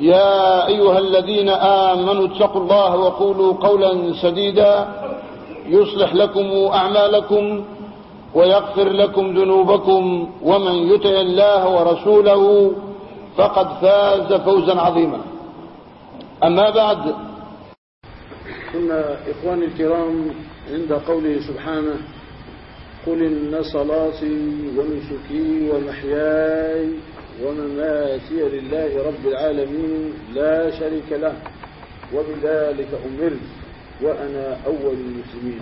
يا أيها الذين آمنوا اتقوا الله وقولوا قولا سديدا يصلح لكم أعمالكم ويغفر لكم ذنوبكم ومن يطع الله ورسوله فقد فاز فوزا عظيما. أما بعد. كنا إخواني الكرام عند قوله سبحانه قل إن صلاتي ونسكي ومحياي ومماتي لله رب العالمين لا شريك له وبذلك أمرت وأنا أول المسلمين.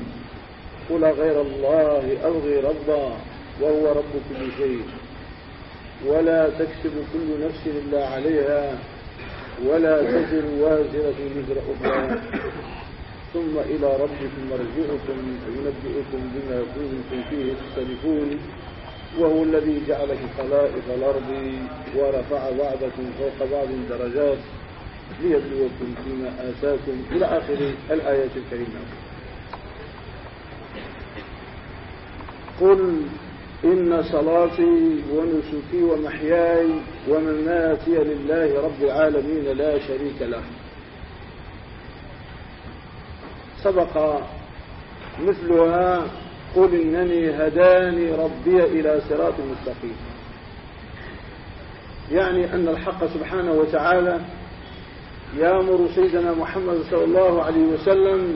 قل غير الله أبغي ربا وهو رب كل شيء. ولا تكسب كل نفس إلا عليها ولا تزر وازرة وزر أخرى. ثم إلى ربكم مرجعكم فينبئكم بما كنتم فيه تختلفون. وهو الذي جعلك خلائف الأرض ورفع بعضكم فوق بعض درجات ليبلوكم فيما آتاكم إلى آخر الآيات الكريمة. قل إن صلاتي ونسكي ومحياي ومماتي لله رب العالمين لا شريك له. سبق مثلها قل إنني هداني ربي إلى صراط مستقيم. يعني أن الحق سبحانه وتعالى يأمر سيدنا محمد صلى الله عليه وسلم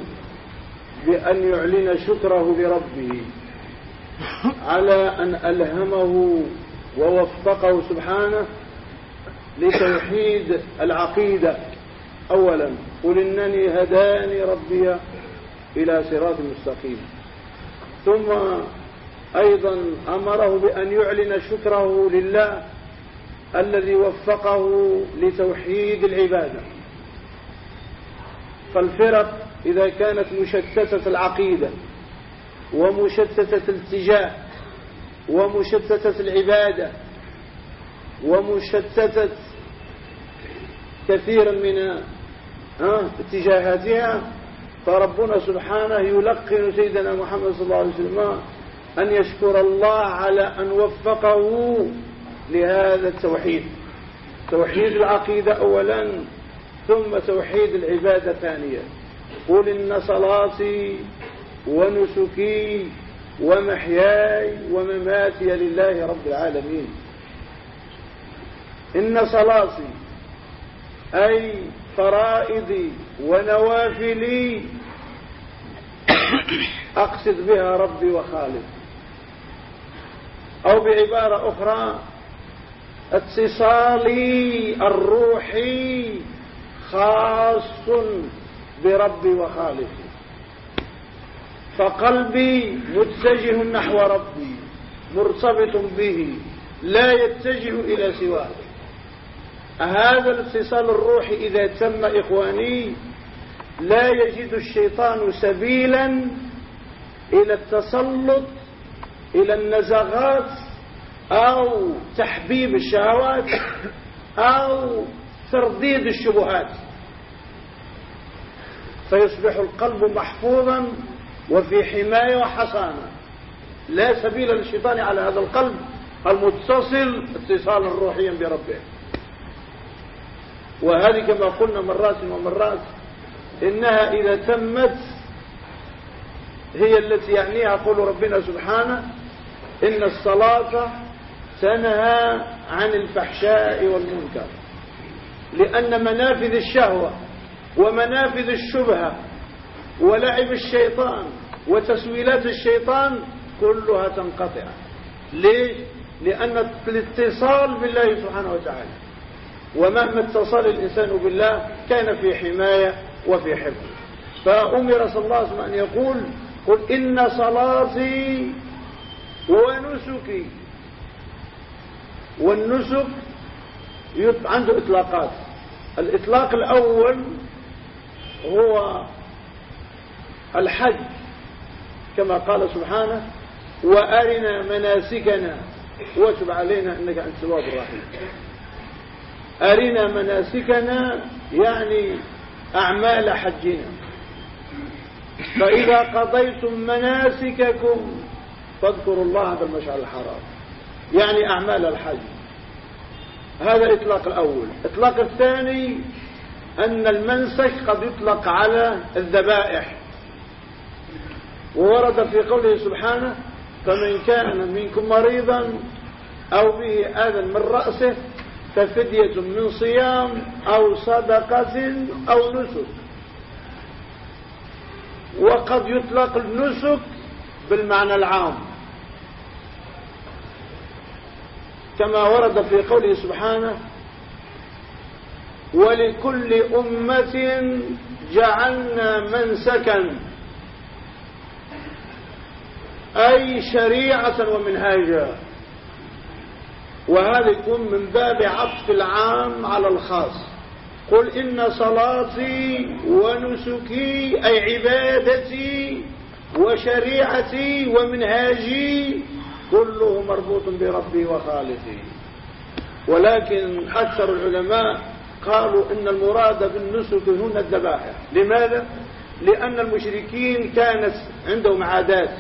بأن يعلن شكره لربه على أن ألهمه ووفقه سبحانه لتوحيد العقيدة. أولا قل إنني هداني ربي إلى صراط مستقيم. ثم أيضا أمره بأن يعلن شكره لله الذي وفقه لتوحيد العبادة. فالفرق إذا كانت مشتتة العقيدة ومشتتة الاتجاه ومشتتة العبادة ومشتتة كثيرا من اتجاهاتها فربنا سبحانه يلقن سيدنا محمد صلى الله عليه وسلم أن يشكر الله على أن وفقه لهذا التوحيد. توحيد العقيدة أولا ثم توحيد العبادة ثانيا. قل إن صلاتي ونسكي ومحياي ومماتي لله رب العالمين. إن صلاتي أي فرائضي ونوافلي أقصد بها ربي وخالق أو بعبارة أخرى اتصالي الروحي خاص بربي وخالقي فقلبي متجه نحو ربي مرتبط به لا يتجه إلى سواه. هذا الاتصال الروحي إذا تم إخواني لا يجد الشيطان سبيلا إلى التسلط إلى النزغات أو تحبيب الشهوات أو ترديد الشبهات. فيصبح القلب محفوظا وفي حماية وحصانة. لا سبيل للشيطان على هذا القلب المتصل اتصالا روحيا بربه. وهذه كما قلنا مرات ومرات إنها إذا تمت هي التي يعنيها قول ربنا سبحانه إن الصلاة تنهى عن الفحشاء والمنكر لأن منافذ الشهوة ومنافذ الشبهة ولعب الشيطان وتسويلات الشيطان كلها تنقطع. ليش؟ لأن الاتصال بالله سبحانه وتعالى. ومهما اتصل الإنسان بالله كان في حماية وفي حفظ. فأمر صلى الله عليه وسلم أن يقول قل إن صلاتي ونسكي. والنسك عنده إطلاقات. الإطلاق الأول هو الحج كما قال سبحانه وأرنا مناسكنا. وتب علينا إنك أنت التواب الرحيم. أرنا مناسكنا يعني أعمال حجنا. فإذا قضيتم مناسككم فاذكروا الله عند المشعر الحرام. يعني أعمال الحج. هذا الإطلاق الأول. الإطلاق الثاني أن المنسك قد يطلق على الذبائح. وورد في قوله سبحانه فمن كان منكم مريضا أو به آذى من رأسه ففدية من صيام أو صدقة أو نسك. وقد يطلق النسك بالمعنى العام. كما ورد في قوله سبحانه ولكل أمة جعلنا منسكا أي شريعة ومنهاجا. وهذا يكون من باب عطف العام على الخاص. قل إن صلاتي ونسكي أي عبادتي وشريعتي ومنهاجي كله مربوط بربي وخالقي. ولكن أكثر العلماء قالوا إن المراد بالنسك هنا الذبائح. لماذا؟ لأن المشركين كانت عندهم عادات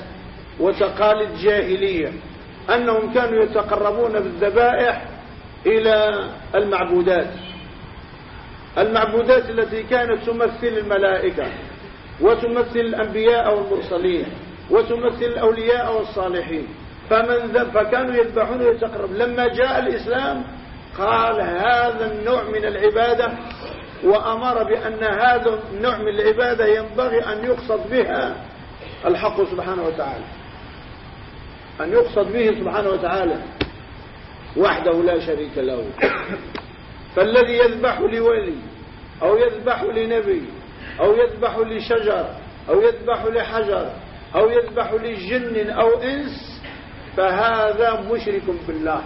وتقاليد جاهلية. أنهم كانوا يتقربون بالذبائح إلى المعبودات. المعبودات التي كانت تمثل الملائكة وتمثل الأنبياء والمرسلين وتمثل الأولياء والصالحين. فمن فكانوا يذبحون ويتقرب لما جاء الإسلام قال هذا النوع من العبادة وأمر بأن هذا النوع من العبادة ينبغي أن يقصد بها الحق سبحانه وتعالى. أن يقصد به سبحانه وتعالى وحده لا شريك له. فالذي يذبح لولي أو يذبح لنبي أو يذبح لشجر أو يذبح لحجر أو يذبح لجن أو إنس فهذا مشرك بالله.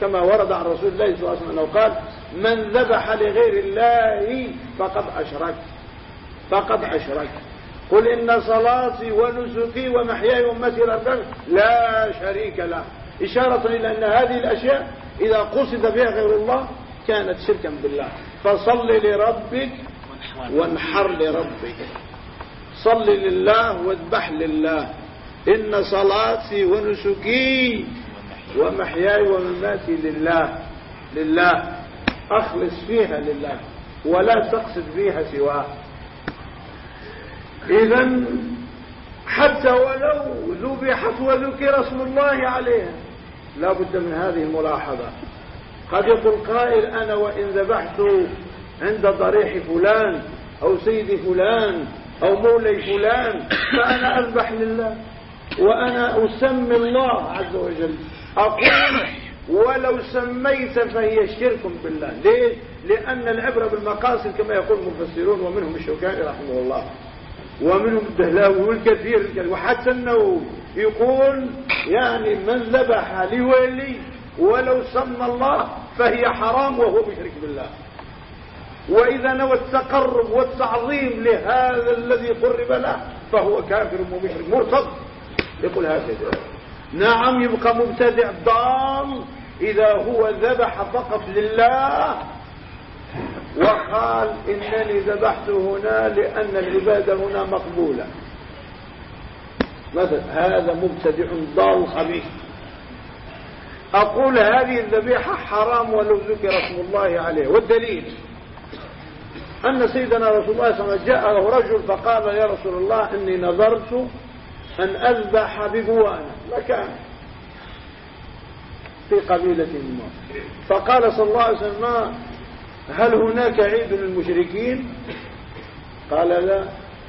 كما ورد عن رسول الله صلى الله عليه وسلم أنه قال من ذبح لغير الله فقد أشرك. فقد أشرك. قل إن صلاتي ونسكي ومحياي ومماتي لا شريك له. إشارة إلى أن هذه الأشياء إذا قصد بها غير الله كانت شركا بالله. فصل لربك وانحر لربك. صل لله واذبح لله. إن صلاتي ونسكي ومحياي ومماتي لله. لله. أخلص فيها لله. ولا تقصد فيها سواه إذا حتى ولو ذبحت وذكر اسم الله عليها لا بد من هذه الملاحظة. قد يقول قائل أنا وإن ذبحت عند ضريح فلان أو سيد فلان أو مولي فلان فأنا أذبح لله وأنا أسمي الله عز وجل. أقول ولو سميت فهي شرك بالله. ليه؟ لأن العبرة بالمقاصد كما يقول المفسرون ومنهم الشوكاني رحمه الله. ومنهم الدهلاوي والكثير وحتى إنه يقول يعني من ذبح لولي ولو سمى الله فهي حرام وهو مشرك بالله. وإذا نوى التقرب والتعظيم لهذا الذي قرب له فهو كافر ومشرك مرتض. يقول هكذا. نعم يبقى مبتدع ضال إذا هو ذبح فقط لله وقال إنني ذبحت هنا لأن العبادة هنا مقبولة. مثلا هذا مبتدع ضال خبيث. أقول هذه الذبيحة حرام ولو ذكر اسم الله عليه. والدليل أن سيدنا رسول الله صلى الله عليه وسلم جاء له رجل فقال يا رسول الله إني نظرت أن أذبح ببوانا مكان في قبيلة ما. فقال صلى الله عليه وسلم هل هناك عيد للمشركين؟ قال لا.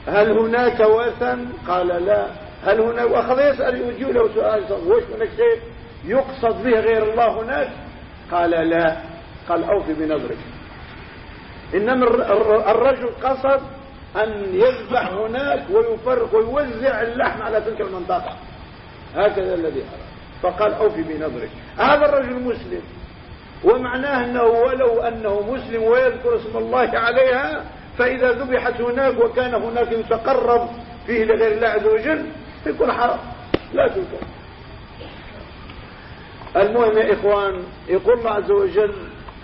هل هناك وثن؟ قال لا. هل هناك؟ وأخذ يسأل يجيب له سؤال وش هناك شيء يقصد به غير الله هناك؟ قال لا. قال أوفي بنظرك. إنما الرجل قصد أن يذبح هناك ويفرق ويوزع اللحم على تلك المنطقة. هكذا الذي أرى فقال أوفي بنظرك. هذا الرجل مسلم. ومعناه أنه ولو أنه مسلم ويذكر اسم الله عليها فإذا ذبحت هناك وكان هناك يتقرب فيه لغير الله عز وجل يكون حرام. لا تذكر المهم يا إخوان يقول الله عز وجل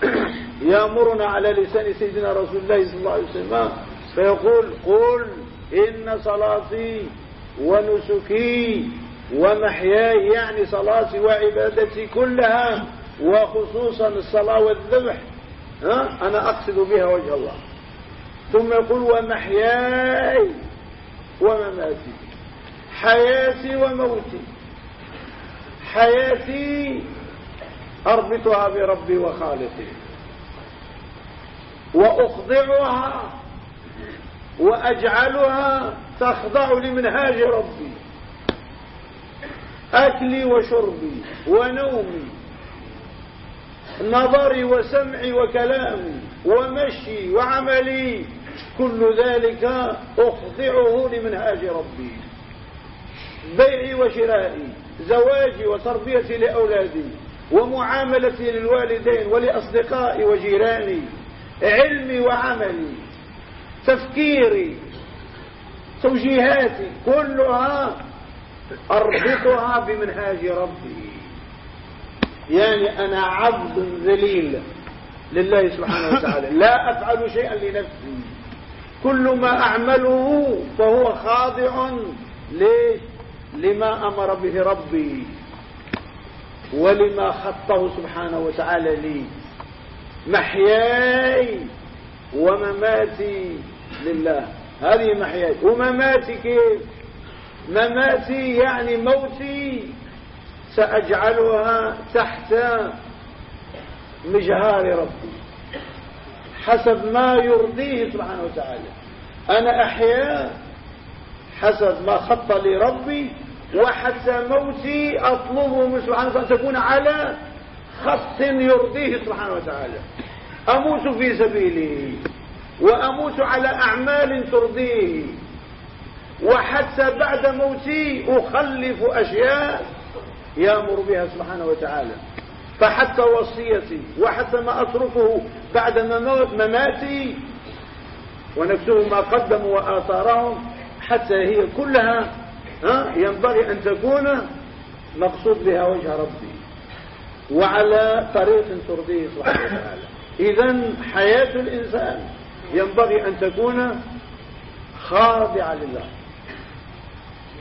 يأمرنا على لسان سيدنا رسول الله صلى الله عليه وسلم فيقول قل إن صلاتي ونسكي ومحياي يعني صلاتي وعبادتي كلها وخصوصا الصلاة والذبح ها؟ أنا أقصد بها وجه الله. ثم يقول ومحياي ومماتي حياتي وموتي حياتي أربطها بربي وخالقي وأخضعها وأجعلها تخضع لمنهاج ربي أكلي وشربي ونومي نظري وسمعي وكلامي ومشي وعملي كل ذلك أخضعه لمنهاج ربي. بيعي وشرائي زواجي وتربيتي لأولادي ومعاملتي للوالدين ولأصدقائي وجيراني. علمي وعملي تفكيري توجيهاتي كلها أربطها بمنهاج ربي. يعني أنا عبد ذليل لله سبحانه وتعالى. لا أفعل شيئا لنفسي. كل ما أعمله فهو خاضع. ليش؟ لما أمر به ربي ولما خطه سبحانه وتعالى لي. محياي ومماتي لله. هذه محياي. ومماتي كيف؟ مماتي يعني موتي. سأجعلها تحت مجهار ربي حسب ما يرضيه سبحانه وتعالى. أنا أحيا حسب ما خط لي ربي وحتى موتي أطلبه من سبحانه وتعالى. تكون على خط يرضيه سبحانه وتعالى. أموت في سبيله وأموت على أعمال ترضيه. وحتى بعد موتي أخلف أشياء يأمر بها سبحانه وتعالى. فحتى وصيتي وحتى ما أتركه بعد مماتي ونكتب ما قدموا وآثارهم حتى هي كلها ها ينبغي أن تكون مقصود بها وجه ربي. وعلى طريق ترضيه سبحانه وتعالى. إذا حياة الإنسان ينبغي أن تكون خاضعة لله.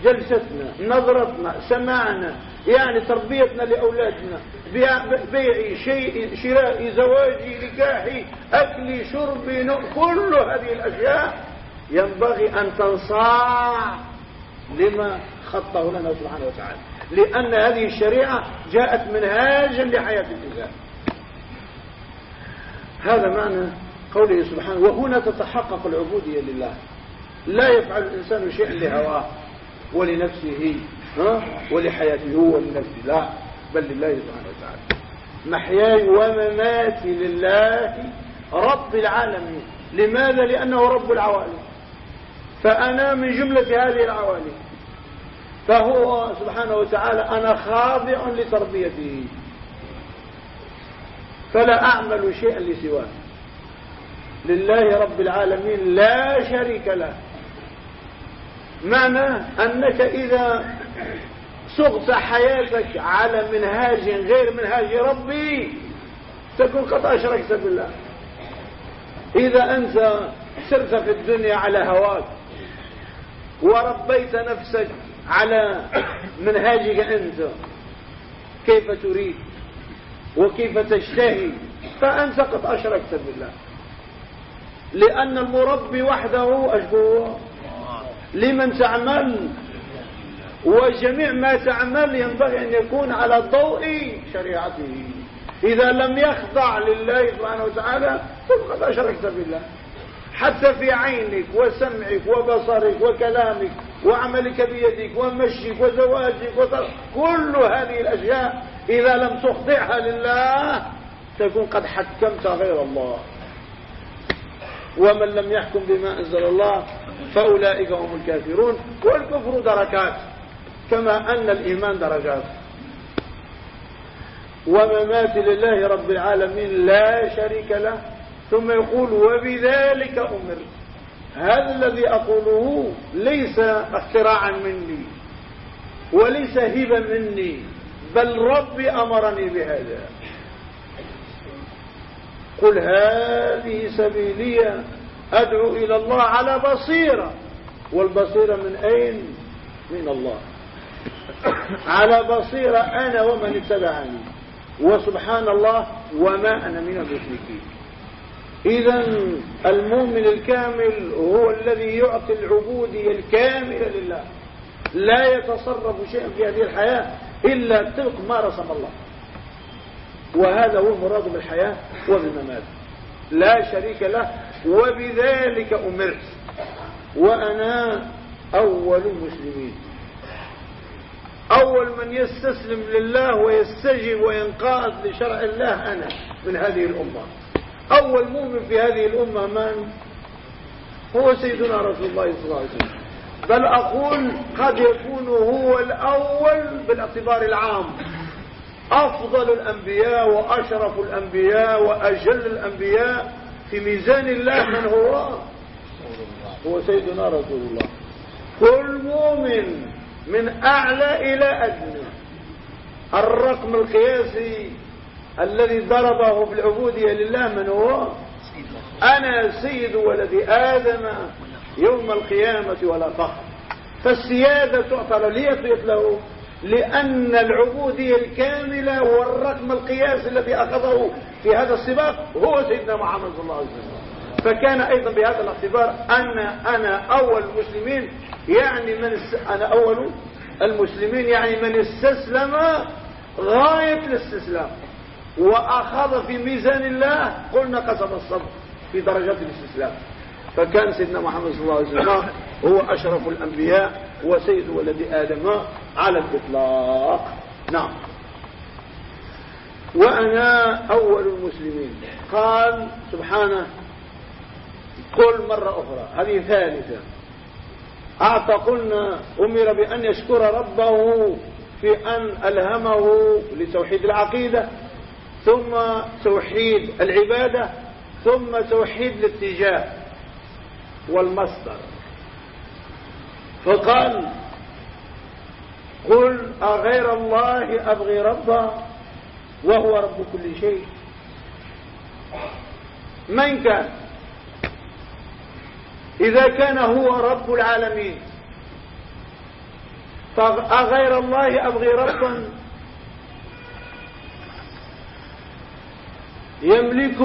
جلستنا نظرتنا سماعنا يعني تربيتنا لأولادنا بيعي شيء شرائي زواجي نكاحي أكلي شربي كل هذه الأشياء ينبغي أن تنصاع لما خطه لنا سبحانه وتعالى. لأن هذه الشريعة جاءت منهاجا لحياة الإنسان. هذا معنى قوله سبحانه وهنا تتحقق العبودية لله. لا يفعل الإنسان شيئا لهواه. ولنفسه ها؟ ولحياته هو ولنفسه لا بل لله سبحانه وتعالى. محياي ومماتي لله رب العالمين. لماذا؟ لأنه رب العوالم. فأنا من جملة هذه العوالم. فهو سبحانه وتعالى أنا خاضع لتربيته. فلا أعمل شيئا لسواه. لله رب العالمين لا شريك له. معنى أنك إذا صغت حياتك على منهاج غير منهاج ربي تكون قد أشركت بالله. إذا أنت سرت في الدنيا على هواك وربيت نفسك على منهاجك أنت كيف تريد وكيف تشتهي فأنت قد أشركت بالله. لأن المربي وحده أشبه لمن تعمل وجميع ما تعمل ينبغي أن يكون على ضوء شريعته. إذا لم يخضع لله سبحانه وتعالى فقد أشركت بالله. حتى في عينك وسمعك وبصرك وكلامك وعملك بيدك ومشيك وزواجك وطر... كل هذه الأشياء إذا لم تخضعها لله تكون قد حكمت غير الله. ومن لم يحكم بما أنزل الله فأولئك هم الكافرون والكفر دركات كما أن الإيمان درجات. وممات لله رب العالمين لا شريك له ثم يقول وبذلك أمر. هذا الذي أقوله ليس اختراعا مني وليس هبا مني بل ربي أمرني بهذا. قل هذه سبيلي أدعو إلى الله على بصيرة. والبصيرة من أين؟ من الله. على بصيرة أنا ومن اتبعني. وسبحان الله وما أنا من المشركين. إذا المؤمن الكامل هو الذي يعطي العبودية الكاملة لله. لا يتصرف شيئا في هذه الحياة إلا تلك ما رسم الله. وهذا هو المراد بالحياة وبالممات. لا شريك له وبذلك أمرت. وأنا أول المسلمين. أول من يستسلم لله ويستجب وينقاد لشرع الله أنا من هذه الأمة. أول مؤمن في هذه الأمة من؟ هو سيدنا رسول الله صلى الله عليه وسلم. بل أقول قد يكون هو الأول بالاعتبار العام. أفضل الأنبياء وأشرف الأنبياء وأجل الأنبياء في ميزان الله من هو؟ هو سيدنا رسول الله. كل مؤمن من أعلى إلى أدنى. الرقم القياسي الذي ضربه بالعبودية لله من هو؟ أنا سيد ولد آدم يوم القيامة ولا فخر. فالسيادة تعطى ليطيط له. لأن العبودية الكاملة والرقم القياسي الذي أخذه في هذا السباق هو سيدنا محمد صلى الله عليه وسلم. فكان أيضا بهذا الاعتبار أن أنا أول المسلمين يعني من أنا أول المسلمين يعني من استسلم غاية الاستسلام. وأخذ في ميزان الله قلنا قسم الصبر في درجات الاستسلام. فكان سيدنا محمد صلى الله عليه وسلم هو أشرف الأنبياء وسيد ولد آدم على الإطلاق. نعم. وأنا أول المسلمين. قال سبحانه قل مرة أخرى. هذه ثالثة. أعطى قلنا أمر بأن يشكر ربه في أن ألهمه لتوحيد العقيدة ثم توحيد العبادة ثم توحيد الاتجاه والمصدر. فقال قل أغير الله أبغي ربا وهو رب كل شيء. من كان؟ إذا كان هو رب العالمين. فأغير الله أبغي ربا يملك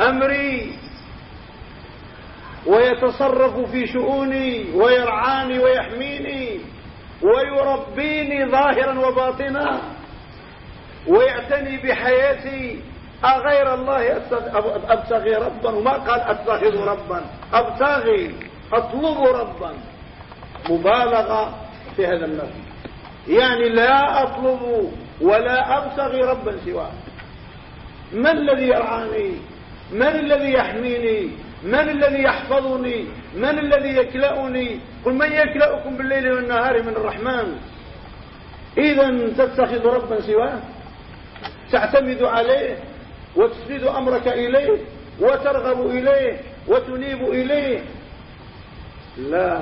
أمري ويتصرف في شؤوني ويرعاني ويحميني ويربيني ظاهرا وباطنا ويعتني بحياتي. أغير الله أبتغي ربا؟ وما قال أتخذ ربا. أبتغي أطلب ربا. مبالغة في هذا النفي يعني لا أطلب ولا أبتغي ربا سواه. من الذي يرعاني؟ من الذي يحميني؟ من الذي يحفظني؟ من الذي يكلأني؟ قل من يكلأكم بالليل والنهار من الرحمن. إذا تتخذ ربا سواه تعتمد عليه وتسند أمرك إليه وترغب إليه وتنيب إليه. لا.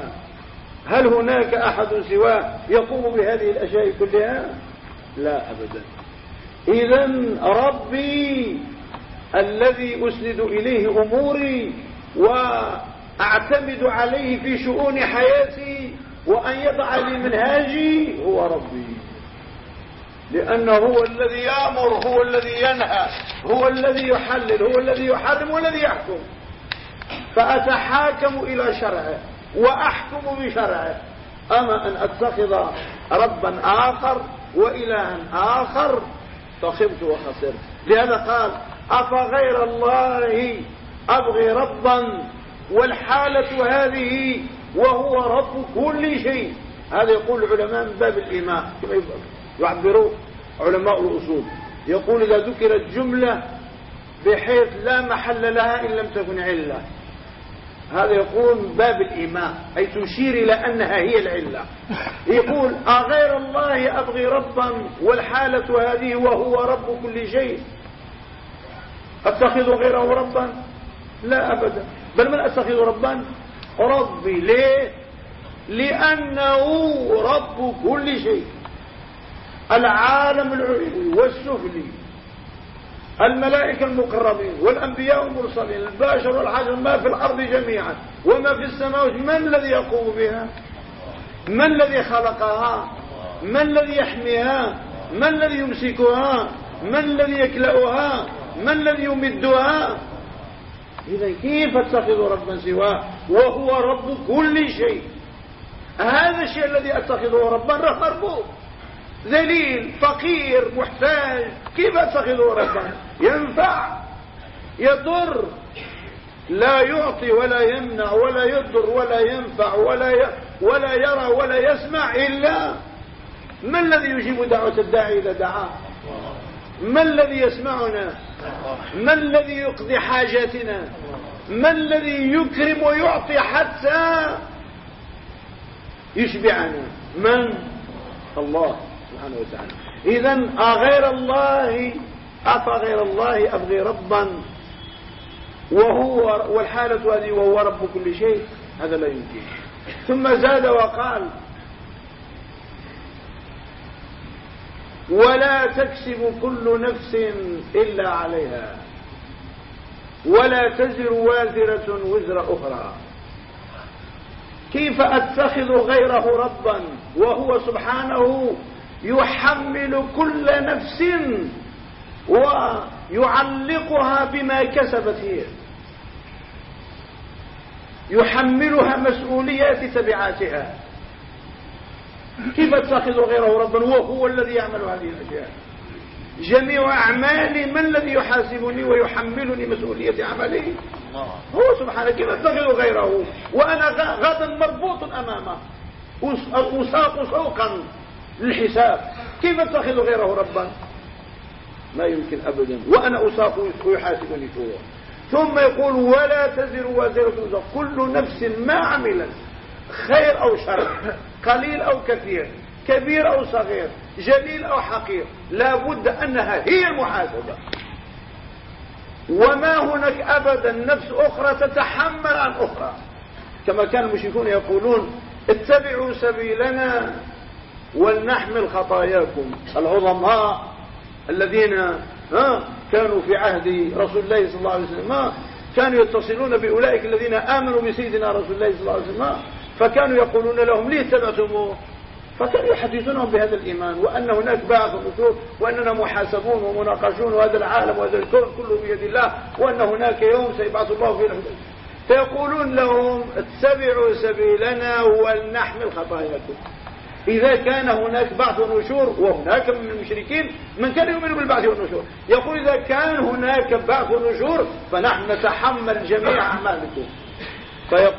هل هناك أحد سواه يقوم بهذه الأشياء كلها؟ لا أبدا. إذا ربي الذي أسند إليه أموري وأعتمد عليه في شؤون حياتي وأن يضع لي منهاجي هو ربي. لأنه هو الذي يأمر هو الذي ينهى هو الذي يحلل هو الذي يحرم والذي يحكم. فأتحاكم إلى شرعه وأحكم بشرعه. أما أن أتخذ ربا آخر وإلها آخر فخبت وخسرت. لهذا قال أفغير الله أبغي ربا؟ والحالة هذه وهو رب كل شيء. هذا يقول العلماء من باب الإيمان. يعبروا علماء الأصول؟ يقول إذا ذكرت جملة بحيث لا محل لها إن لم تكن علة. هذا يقول من باب الإيمان أي تشير إلى أنها هي العلة. يقول أغير الله أبغي ربا؟ والحالة هذه وهو رب كل شيء. أتخذ غيره ربا؟ لا أبدا. بل من أتخذ ربا؟ ربي. ليه؟ لأنه رب كل شيء. العالم العلوي والسفلي الملائكة المقربين والأنبياء المرسلين الباشر والحجر ما في الأرض جميعا. وما في السماوات من الذي يقوم بها؟ من الذي خلقها؟ من الذي يحميها؟ من الذي يمسكها؟ من الذي يكلأها؟ من الذي يمدها إذا كيف اتخذ ربا سواه؟ وهو رب كل شيء. هذا الشيء الذي أتخذه ربا مربوط. ذليل فقير محتاج. كيف أتخذه ربا؟ ينفع يضر. لا يعطي ولا يمنع ولا يضر ولا ينفع ولا ي... ولا يرى ولا يسمع إلا ما الذي يجيب دعوة الداعي إذا دعاه؟ ما الذي يسمعنا؟ ما الذي يقضي حاجاتنا؟ ما الذي يكرم ويعطي حتى يشبعنا؟ من؟ الله سبحانه وتعالى. إذا أغير الله أفغير الله أبغي ربا. وهو والحالة هذه وهو رب كل شيء هذا لا يمكن. ثم زاد وقال ولا تكسب كل نفس إلا عليها. ولا تزر وازرة وزر أخرى. كيف أتخذ غيره ربا وهو سبحانه يحمل كل نفس ويعلقها بما كسبت هي؟ يحملها مسؤوليات تبعاتها. كيف اتخذ غيره ربا؟ وهو الذي يعمل هذه الأشياء. جميع أعمالي من الذي يحاسبني ويحملني مسؤولية عملي؟ هو سبحانه كيف اتخذ غيره؟ وأنا غدا مربوط أمامه. أساق سوقا للحساب. كيف اتخذ غيره ربا؟ ما يمكن ابدا. وأنا أساق ويحاسبني هو. ثم يقول ولا تزر وازرة كل نفس ما عملت. خير أو شر قليل أو كثير كبير أو صغير جليل أو حقير لا بد أنها هي المحاسبة وما هناك ابدا نفس أخرى تتحمل عن أخرى. كما كان المشركون يقولون اتبعوا سبيلنا ولنحمل خطاياكم. العظماء الذين ها كانوا في عهد رسول الله صلى الله عليه وسلم كانوا يتصلون بأولئك الذين آمنوا بسيدنا رسول الله صلى الله عليه وسلم فكانوا يقولون لهم ليه اتبعتموه فكانوا يحدثونهم بهذا الإيمان وأن هناك بعث ونشور وأننا محاسبون ومناقشون وهذا العالم وهذا الكون كله بيد الله وأن هناك يوم سيبعث الله فيه فيقولون لهم اتبعوا سبيلنا ولنحمل خطاياكم. إذا كان هناك بعث ونشور وهناك من المشركين من كان يؤمن بالبعث والنشور؟ يقول إذا كان هناك بعث ونشور فنحن نتحمل جميع أعمالكم.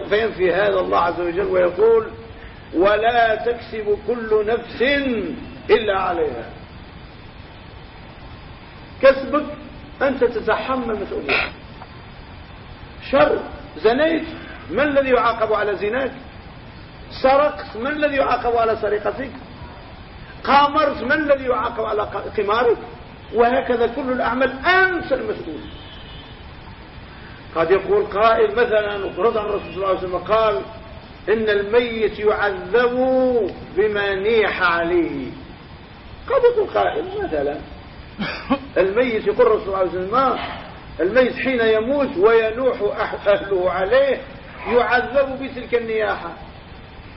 فينفي هذا الله عز وجل ويقول ولا تكسب كل نفس إلا عليها. كسبك أنت تتحمل مسؤولية شر زنيت من الذي يعاقب على زناك؟ سرقت من الذي يعاقب على سرقتك؟ قامرت من الذي يعاقب على قمارك؟ وهكذا كل الأعمال. أنت المسؤول. قد يقول قائل مثلا عن الرسول صلى الله عليه وسلم قال إن الميت يعذب بما نيح عليه. قد يقول قائل مثلا الميت يقول الرسول صلى الله عليه وسلم الميت حين يموت وينوح أهله عليه يعذب بتلك النياحة.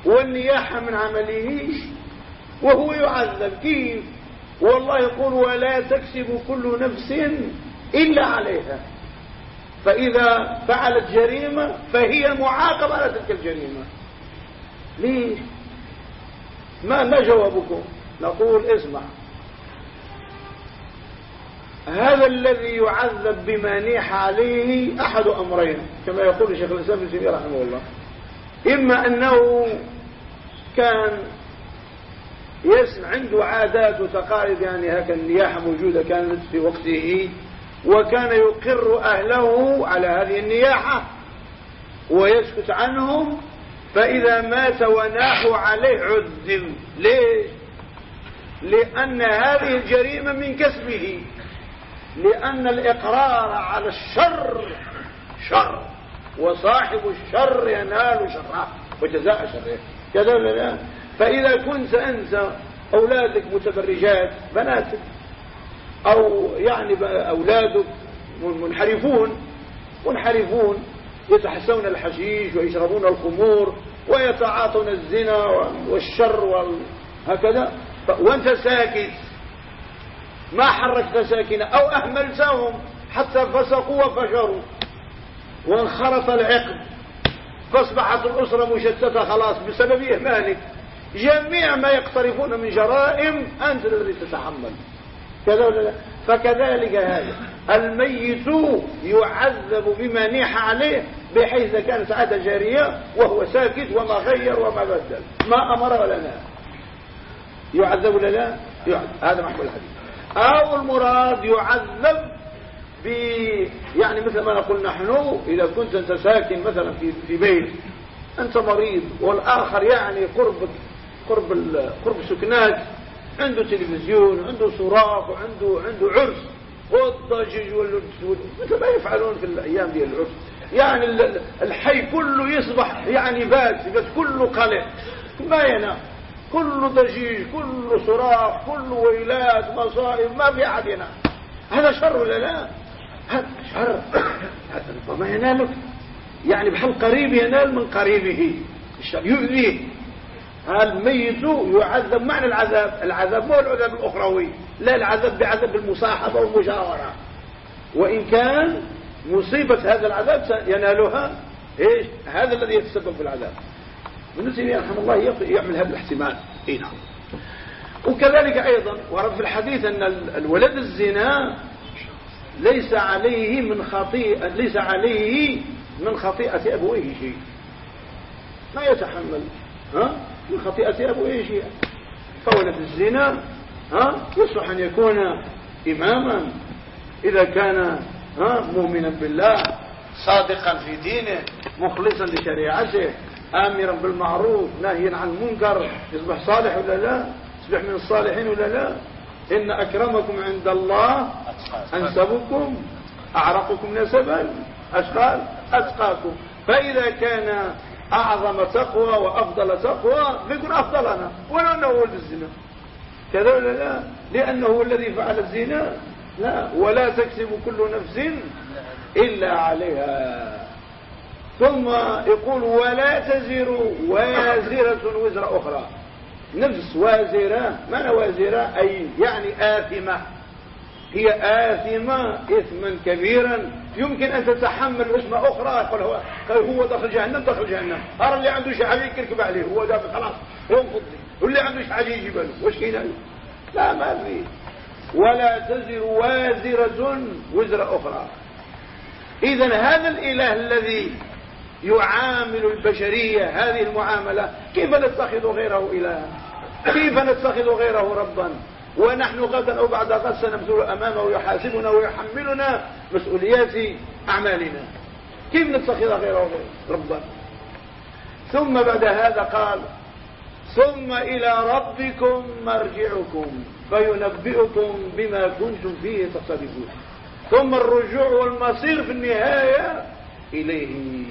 والنياحة من عمله وهو يعذب. كيف؟ والله يقول ولا تكسب كل نفس إلا عليها. فإذا فعلت جريمة فهي المعاقبة على تلك الجريمة. ليش؟ ما ما جوابكم؟ نقول اسمع. هذا الذي يعذب بما نيح عليه أحد أمرين كما يقول الشيخ الإسلام ابن تيمية رحمه الله. إما أنه كان يسمع عنده عادات وتقاليد يعني هكذا النياحة موجودة كانت في وقته وكان يقر أهله على هذه النياحة ويسكت عنهم فإذا مات وناحوا عليه عذب. ليش؟ لأن هذه الجريمة من كسبه. لأن الإقرار على الشر شر. وصاحب الشر ينال شره. وجزاء شره. كذا فإذا كنت أنت أولادك متبرجات بناتك. أو يعني أولادك منحرفون منحرفون يتحسون الحشيش ويشربون الخمور ويتعاطون الزنا والشر وهكذا وأنت ساكت. ما حركت ساكنة. أو أهملتهم حتى فسقوا وفجروا وانخرط العقد. فأصبحت الأسرة مشتتة خلاص بسبب إهمالك. جميع ما يقترفون من جرائم أنت الذي تتحمل. كذا ولا لا؟ فكذلك هذا. الميت يعذب بما نيح عليه بحيث كانت عادة جارية وهو ساكت وما غير وما بدل. ما أمر ولا لا يعذب ولا لا؟ يعذب. هذا محمول الحديث. أو المراد يعذب ب يعني مثل ما نقول نحن إذا كنت أنت ساكن مثلا في في بيت أنت مريض والآخر يعني قربك قرب قرب سكنات عنده تلفزيون عنده صراخ وعنده عنده عرس. والضجيج مثل ما يفعلون في الأيام دي العرس؟ يعني الحي كله يصبح يعني بات كله قلق. ما ينام. كله ضجيج كله صراخ كله ويلات مصائب ما في أحد ينام. هذا شر ولا لا؟ هذا شر. ربما ينالك يعني بحال قريب ينال من قريبه. يؤذيه. الميت يعذب معنى العذاب؟ العذاب مو العذاب الأخروي لا العذاب بعذاب المصاحبة والمجاورة. وإن كان مصيبة هذا العذاب ينالها إيش؟ هذا الذي يتسبب في العذاب. ابن تيمية رحمه الله يعمل هذا الاحتمال. إي نعم. وكذلك أيضا ورد في الحديث أن الولد الزنا ليس عليه من خطيئة ليس عليه من خطيئة أبويه شيء. ما يتحمل. ها؟ من خطيئة أبوه شيئا فولد الزنا ها؟ يصلح أن يكون إماما. إذا كان ها مؤمنا بالله صادقا في دينه مخلصا لشريعته آمرا بالمعروف ناهيا عن المنكر يصبح صالح ولا لا؟ يصبح من الصالحين ولا لا؟ إن أكرمكم عند الله أنسبكم أعرقكم نسبا أشقال أتقاكم. فإذا كان أعظم تقوى وأفضل تقوى بيكون أفضلنا. ولو أنه ولد الزنا. كذا ولا لا لأنه هو الذي فعل الزنا. لا ولا تكسب كل نفس إلا عليها. ثم يقول ولا تزر وازرة وزر أخرى. نفس وازرة معنى وازرة أي يعني آثمة. هي آثمة إثما كبيرا. يمكن أن تتحمل اسم أخرى يقول هو, هو دخل جهنم دخل جهنم. أرى اللي عنده عليه يركب عليه هو دافع خلاص هو مفضي. واللي عنده عليه يجيب له وش كاين لا ما في. ولا تزر وازرة وزر أخرى. إذا هذا الإله الذي يعامل البشرية هذه المعاملة كيف نتخذ غيره إلها؟ كيف نتخذ غيره ربا؟ ونحن غدا أو بعد غد سنبذل أمامه ويحاسبنا ويحملنا مسؤوليات أعمالنا. كيف نتخذ غيره ربا؟ ثم بعد هذا قال ثم إلى ربكم مرجعكم فينبئكم بما كنتم فيه تختلفون. ثم الرجوع والمصير في النهاية إليه.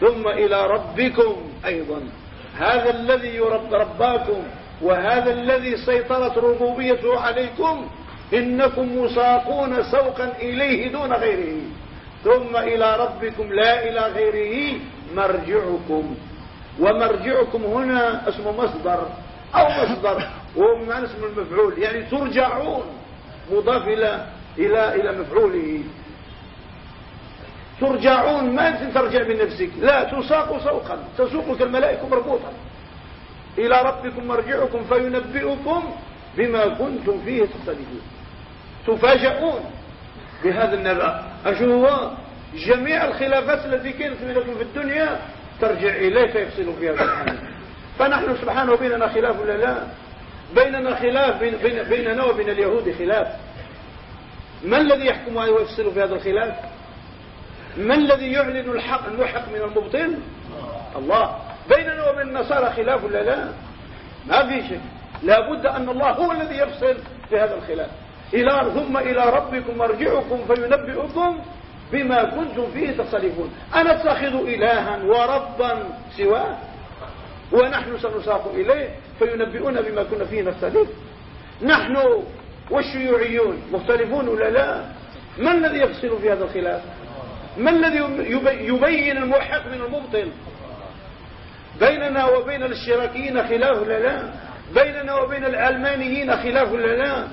ثم إلى ربكم أيضا. هذا الذي يرب رباكم. وهذا الذي سيطرت ربوبيته عليكم إنكم مساقون سوقا إليه دون غيره. ثم إلى ربكم لا إلى غيره مرجعكم. ومرجعكم هنا اسم مصدر أو مصدر وهو معنى اسم المفعول يعني ترجعون مضاف إلى إلى إلى مفعوله. ترجعون ما ترجع بنفسك لا تساق سوقا تسوقك الملائكة مربوطة. إلى ربكم مرجعكم فينبئكم بما كنتم فيه تختلفون. تفاجؤون بهذا النبأ. أشو هو جميع الخلافات التي كانت لكم في الدنيا ترجع إليه فيفصل فيها سبحانه فنحن سبحانه بيننا خلاف ولا لا؟ بيننا خلاف بين بين بيننا وبين اليهود خلاف. ما الذي يحكم ويفصل في هذا الخلاف؟ ما الذي يعلن الحق المحق من المبطل؟ الله. بيننا وبين النصارى خلاف ولا لا؟ ما في شيء. لابد أن الله هو الذي يفصل في هذا الخلاف. إلى ثم إلى ربكم مرجعكم فينبئكم بما كنتم فيه تختلفون أنا أتخذ إلها وربا سواه؟ ونحن سنساق إليه فينبئون بما كنا فيه نختلف نحن والشيوعيون مختلفون ولا لا؟ ما الذي يفصل في هذا الخلاف؟ ما الذي يبين الموحق من المبطل؟ بيننا وبين الاشتراكيين خلاف لا؟ بيننا وبين العلمانيين خلاف لا؟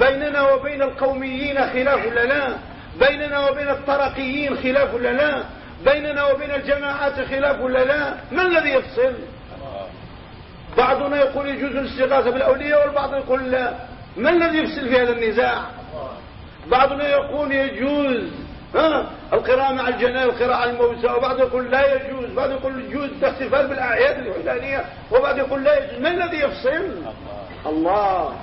بيننا وبين القوميين خلاف لا؟ بيننا وبين الطرقيين خلاف لا؟ بيننا وبين الجماعات خلاف لا؟ ما الذي يفصل؟ بعضنا يقول يجوز الاستغاثة بالأولياء والبعض يقول لا. ما الذي يفصل في هذا النزاع؟ بعضنا يقول يجوز ها؟ القراءة مع الجنائز القراءة على الموتى وبعض يقول لا يجوز بعض يقول يجوز الاحتفال بالأعياد الحلالية وبعض يقول لا يجوز. ما الذي يفصل؟ الله.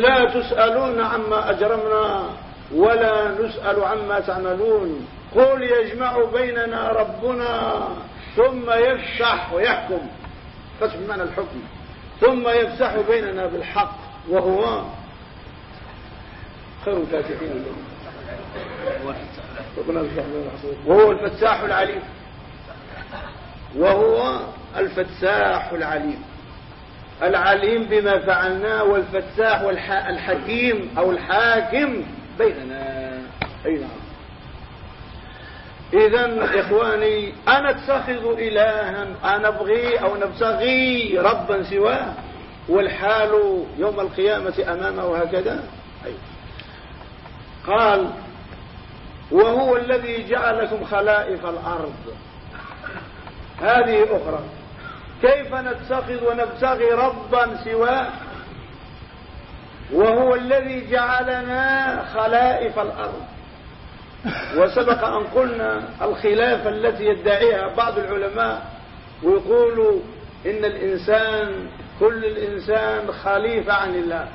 لا تسألون عما أجرمنا ولا نسأل عما تعملون. قل يجمع بيننا ربنا ثم يفتح ويحكم. فتح بمعنى الحكم. ثم يفتح بيننا بالحق وهو خير الفاتحين. وهو الفتاح العليم. وهو الفتاح العليم. العليم بما فعلناه والفتاح والحكيم أو الحاكم بيننا. أي نعم. إذا إخواني أنا أتخذ إلها. أنا أبغي أو نبتغي ربا سواه. والحال يوم القيامة أمامه هكذا أيوه. قال وهو الذي جعلكم خلائف الأرض. هذه أخرى. كيف نتخذ ونبتغي ربا سواه؟ وهو الذي جعلنا خلائف الأرض. وسبق أن قلنا الخلافة التي يدعيها بعض العلماء ويقولوا إن الإنسان كل الإنسان خليفة عن الله.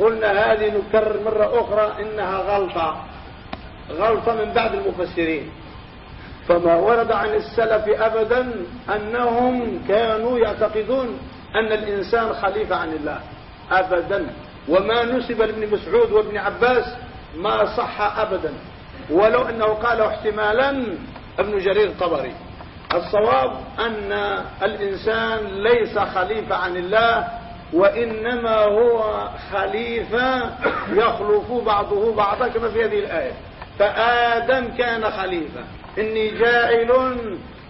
قلنا هذه نكرر مرة أخرى إنها غلطة. غلطة من بعض المفسرين. فما ورد عن السلف أبدا أنهم كانوا يعتقدون أن الإنسان خليفة عن الله. أبدا. وما نسب لابن مسعود وابن عباس ما صح أبدا. ولو أنه قال احتمالا ابن جرير الطبري. الصواب أن الإنسان ليس خليفة عن الله وإنما هو خليفة يخلف بعضه بعضا كما في هذه الآية. فآدم كان خليفة إني جاعل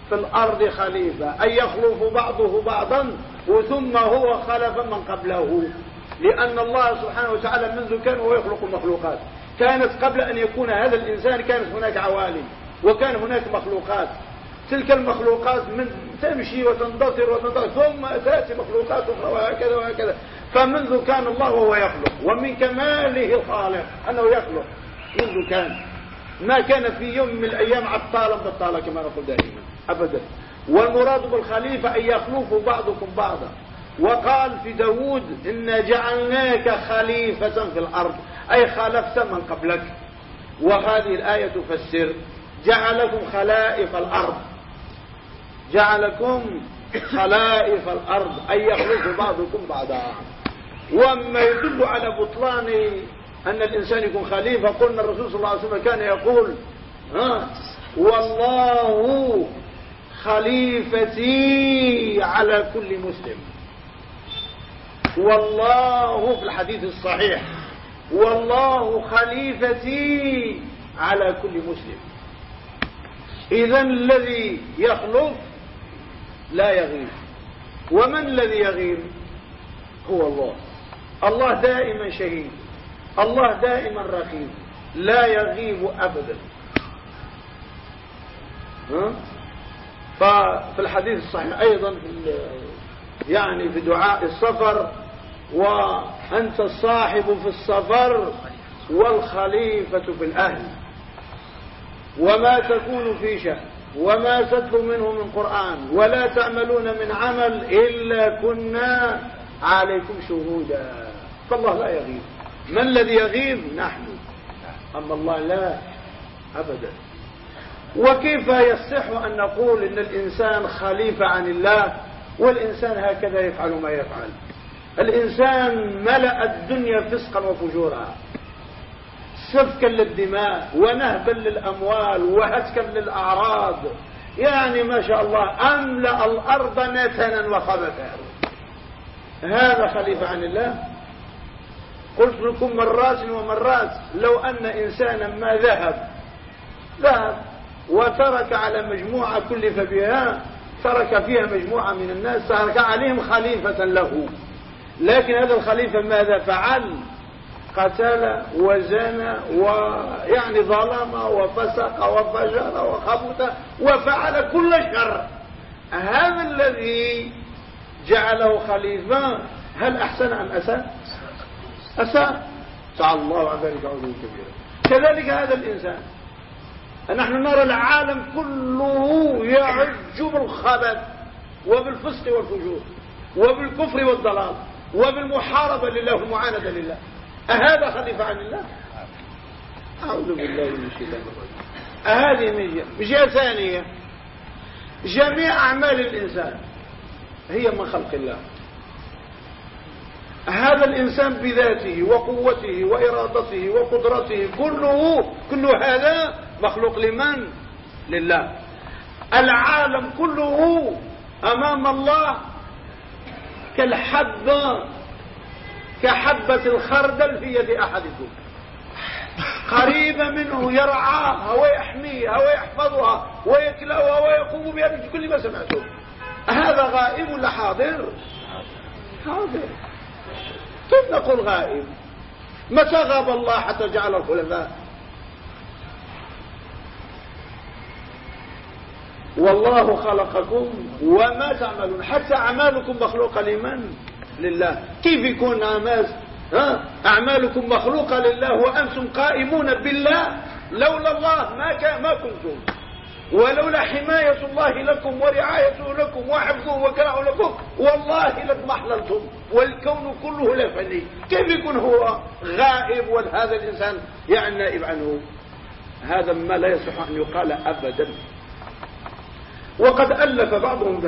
في الأرض خليفة أي يخلف بعضه بعضا وثم هو خلف من قبله. لأن الله سبحانه وتعالى منذ كان هو يخلق المخلوقات. كانت قبل أن يكون هذا الإنسان كانت هناك عوالم وكان هناك مخلوقات. تلك المخلوقات من تمشي وتندثر وتندثر ثم تأتي مخلوقات أخرى وهكذا وهكذا. فمنذ كان الله وهو يخلق ومن كماله الخالق أنه يخلق منذ كان. ما كان في يوم من الأيام عطالا بطالا كما نقول دائما أبدا. والمراد بالخليفة أن يخلف بعضكم بعضا. وقال في داود إنا جعلناك خليفة في الأرض أي خالفت من قبلك. وهذه الآية تفسر جعلكم خلائف الأرض. جعلكم خلائف الأرض أي يخلف بعضكم بعضا. وما يدل على بطلان أن الإنسان يكون خليفة قلنا الرسول صلى الله عليه وسلم كان يقول ها والله خليفتي على كل مسلم. والله في الحديث الصحيح والله خليفتي على كل مسلم. إذا الذي يخلف لا يغيب. ومن الذي يغيب؟ هو الله. الله دائما شهيد. الله دائما رقيب. لا يغيب أبدا. ففي الحديث الصحيح أيضا في يعني في دعاء السفر وأنت الصاحب في السفر والخليفة في الأهل. وما تكون في شأن. وما تتلو منه من قرآن ولا تعملون من عمل إلا كنا عليكم شهودا. فالله لا يغيب. من الذي يغيب؟ نحن. أما الله لا. أبدا. وكيف يصح أن نقول إن الإنسان خليفة عن الله والإنسان هكذا يفعل ما يفعل؟ الإنسان ملأ الدنيا فسقا وفجورا. سفكا للدماء ونهبا للأموال وهتكا للأعراض. يعني ما شاء الله أملأ الأرض نتنا وخبثا. هذا خليفة عن الله. قلت لكم مرات ومرات لو أن إنسانا ما ذهب ذهب وترك على مجموعة كلف بها ترك فيها مجموعة من الناس ترك عليهم خليفة له. لكن هذا الخليفة ماذا فعل؟ قتل وزنى ويعني ظلم وفسق وفجر وخبث وفعل كل شر. هذا الذي جعله خليفة هل أحسن أم أساء؟ أساء. تعالى الله عن ذلك عوضه كبيرا كذلك هذا الإنسان. نحن نرى العالم كله يعج بالخبث وبالفسق والفجور وبالكفر والضلال وبالمحاربة لله والمعاندة لله. أهذا خليفة عن الله؟ أعوذ بالله من الشيطان أهذه من جهة. من جهة ثانية. جميع أعمال الإنسان هي من خلق الله. هذا الإنسان بذاته وقوته وإرادته وقدرته كله كل هذا مخلوق لمن؟ لله. العالم كله أمام الله كالحبة كحبة الخردل في يد أحدكم. قريبة منه يرعاها ويحميها ويحفظها ويكلأها ويقوم بها بكل ما سمعتم هذا غائب ولا حاضر؟ حاضر. كيف نقول غائب؟ متى غاب الله حتى جعل الخلفاء؟ والله خلقكم وما تعملون. حتى أعمالكم مخلوقة لمن؟ لله. كيف يكون أعمال؟ ها؟ أعمالكم مخلوقة لله وأنتم قائمون بالله؟ لولا الله ما كان ما كنتم. ولولا حماية الله لكم ورعايته لكم وحفظه وكراه لكم والله لاضمحللتم والكون كله لفني. كيف يكون هو غائب وهذا الإنسان؟ يعني نائب عنه. هذا ما لا يصح أن يقال أبدا. وقد ألف بعضهم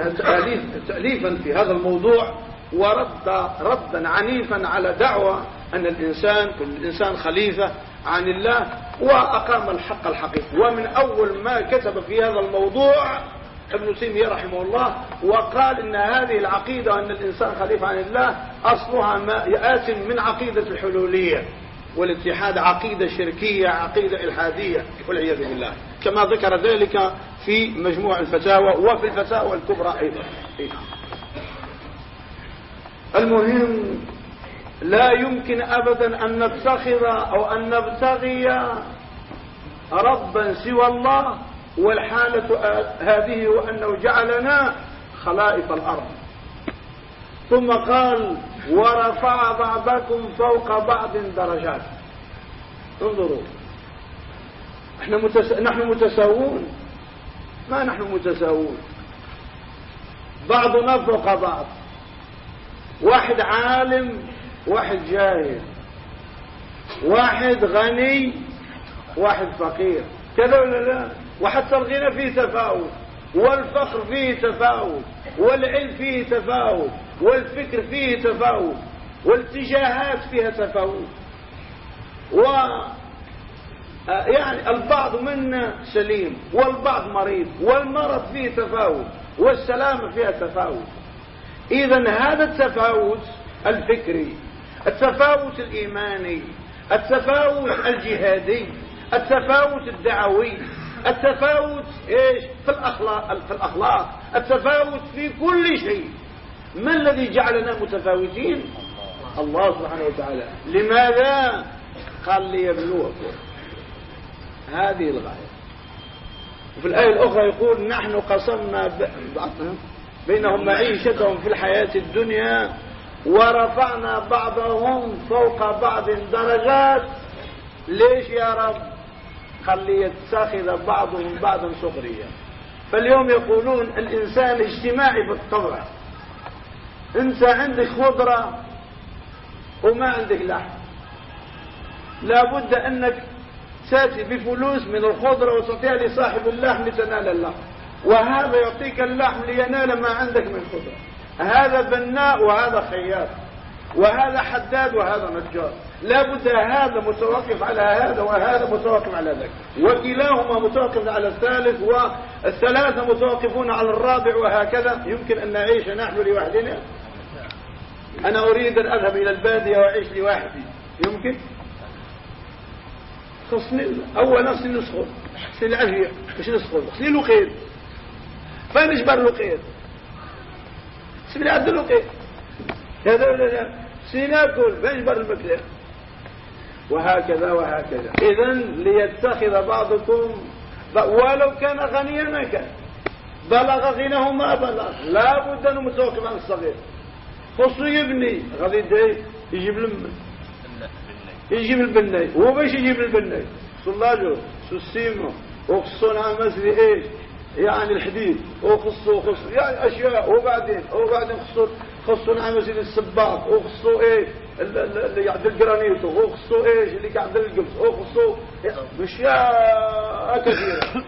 تأليفا في هذا الموضوع. ورد ردا عنيفا على دعوة أن الإنسان كل الإنسان خليفة عن الله وأقام الحق الحقيقي. ومن أول ما كتب في هذا الموضوع ابن تيمية رحمه الله وقال إن هذه العقيدة أن الإنسان خليفة عن الله أصلها ما يأتي من عقيدة الحلولية والاتحاد عقيدة شركية عقيدة إلحادية والعياذ بالله. كما ذكر ذلك في مجموع الفتاوى وفي الفتاوى الكبرى أيضا. المهم لا يمكن أبدا أن نتخذ أو أن نبتغي ربا سوى الله والحالة هذه وأنه جعلنا خلائف الأرض. ثم قال ورفع بعضكم فوق بعض درجات. انظروا. إحنا متس... نحن متساوون. ما نحن متساوون؟ بعضنا فوق بعض. واحد عالم واحد جاهل واحد غني واحد فقير. كذا ولا لا؟ وحتى الغنى فيه تفاوت والفقر فيه تفاوت والعلم فيه تفاوت والفكر فيه تفاوت والاتجاهات فيها تفاوت. و يعني البعض منا سليم والبعض مريض والمرض فيه تفاوت والسلامة فيها تفاوت. إذا هذا التفاوت الفكري التفاوت الإيماني التفاوت الجهادي التفاوت الدعوي التفاوت إيش؟ في الأخلاق في الأخلاق التفاوت في كل شيء. ما الذي جعلنا متفاوتين؟ الله سبحانه وتعالى. لماذا؟ قال ليبلوكم. هذه الغاية. وفي الآية الأخرى يقول نحن قسمنا بعضنا بينهم معيشتهم في الحياة الدنيا ورفعنا بعضهم فوق بعض درجات. ليش يا رب؟ خلي يتخذ بعضهم بعضا سخريا فاليوم يقولون الإنسان اجتماعي بالطبع أنت عندك خضرة وما عندك لحم. لابد أنك تأتي بفلوس من الخضرة وتعطيها لصاحب اللحم لتنال اللحم. وهذا يعطيك اللحم لينال ما عندك من خضرة هذا بناء وهذا خياط وهذا حداد وهذا نجار. لابد هذا متوقف على هذا وهذا متوقف على ذاك. وكلاهما متوقف على الثالث والثلاثة متوقفون على الرابع وهكذا. يمكن أن نعيش نحن لوحدنا. أنا أريد أن أذهب إلى البادية وأعيش لوحدي. يمكن؟ خصني أول نفسي نسخن خصني العافية. مش نسخن خصني له فنجبر له خير سبيل عبد خير هذا ولا لا سناكل فنجبر المكلة وهكذا وهكذا. إذا ليتخذ بعضكم ولو كان غنيا ما كان بلغ غناه ما بلغ. لا بد أنه متوقف عن الصغير. خصو يبني. غادي يجيب لم يجيب البناي هو باش يجيب البناي صلاجو سو السيمو وخصو نعمس إيش؟ يعني الحديد وخصو خصو يعني أشياء وبعدين وبعدين خصو خصو نعمس لي السباط وخصو إيش اللي يعدل الجرانيتو وخصو إيش اللي يعدل القبس وخصو أشياء كثيرة.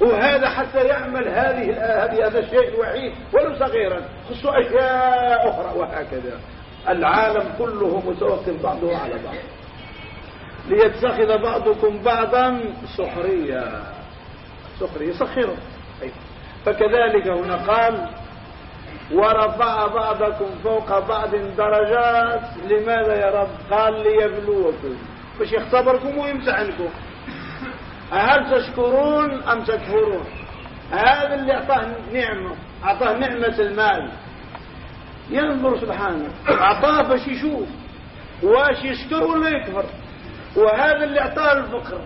وهذا حتى يعمل هذه هذه هذا الشيء الوحيد ولو صغيرا خصو أشياء أخرى وهكذا. العالم كله متوكل بعضه على بعض. ليتخذ بعضكم بعضا سخريا سخريا سخروا فكذلك هنا قال ورفع بعضكم فوق بعض درجات لماذا يا رب؟ قال ليبلوكم. باش يختبركم ويمتحنكم هل تشكرون أم تكفرون؟ هذا اللي أعطاه نعمة أعطاه نعمة المال. ينظر سبحانه أعطاه باش يشوف واش يشكر ولا يكفر. وهذا اللي أعطاه الفقر.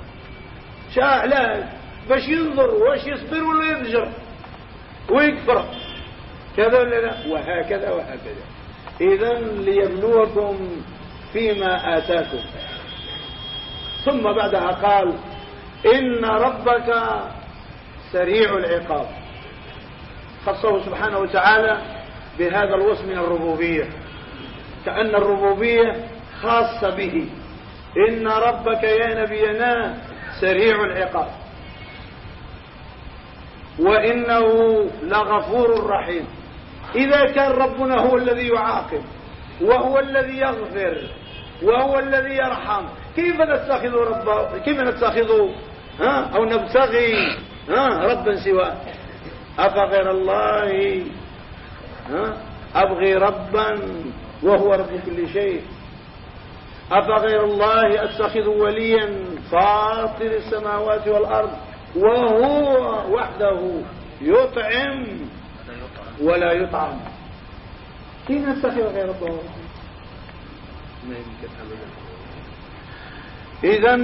شاء لا باش ينظر واش يصبر ولا يضجر ويكفر. كذا ولا لا؟ وهكذا وهكذا. إذا ليبلوكم فيما آتاكم. ثم بعدها قال إن ربك سريع العقاب. خصه سبحانه وتعالى بهذا الوصف من الربوبية. كأن الربوبية خاصة به. إن ربك يا نبينا سريع العقاب. وإنه لغفور رحيم. إذا كان ربنا هو الذي يعاقب وهو الذي يغفر وهو الذي يرحم كيف نتخذ ربا كيف نتخذ ها أو نبتغي ها ربا سواه؟ أفغير الله ها أبغي ربا وهو رب كل شيء. أفغير الله أتخذ وليا فاطر السماوات والأرض. وهو وحده يطعم ولا يطعم. كيف نتخذ غير الله إذا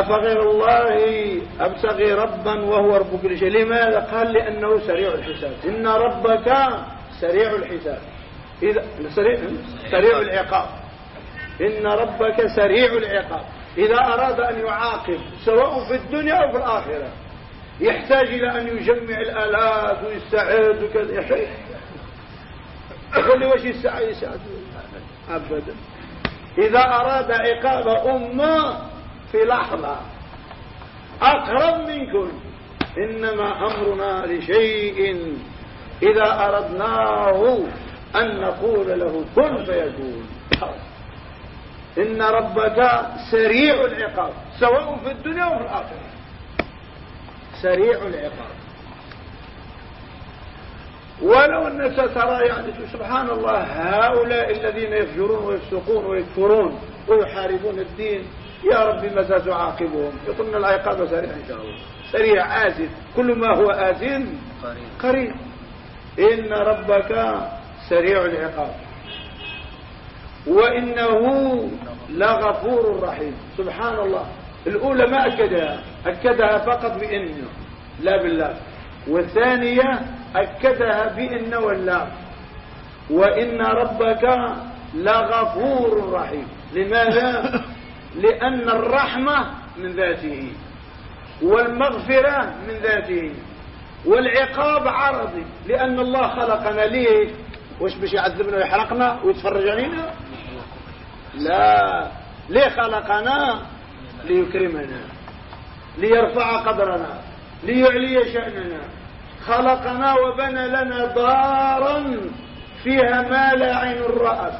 أفغير الله أبتغي ربا وهو رب كل شيء. لماذا؟ قال لأنه سريع الحساب. إن ربك سريع الحساب. إذا سريع, سريع العقاب. إن ربك سريع العقاب. إذا أراد أن يعاقب سواء في الدنيا أو في الآخرة. يحتاج إلى أن يجمع الآلات ويستعد وكذا. يا شيخ يقول لي وش يستعد يساعد أبدا. إذا أراد عقاب أمة في لحظة أقرب منكم. إنما أمرنا لشيء إذا أردناه أن نقول له كن فيكون. إن ربك سريع العقاب سواء في الدنيا وفي الآخرة. سريع العقاب. ولو أنك ترى يعني سبحان الله هؤلاء الذين يفجرون ويفسقون ويكفرون ويحاربون الدين يا رب متى تعاقبهم؟ يقولون العقاب سريع. إن شاء الله. سريع آسف كل ما هو آسف قريب. إن ربك سريع العقاب. وإنه لغفور رحيم. سبحان الله. الأولى ما أكدها أكدها فقط بإنه لا بالله والثانية أكدها بإن واللام. وإن ربك لغفور رحيم. لماذا؟ لأن الرحمة من ذاته والمغفرة من ذاته والعقاب عرضي. لأن الله خلقنا ليه؟ وش باش يعذبنا ويحرقنا ويتفرج علينا لا. ليه خلقنا؟ ليكرمنا ليرفع قدرنا ليعلي شأننا. خلقنا وبنى لنا دارا فيها ما لا عين رأت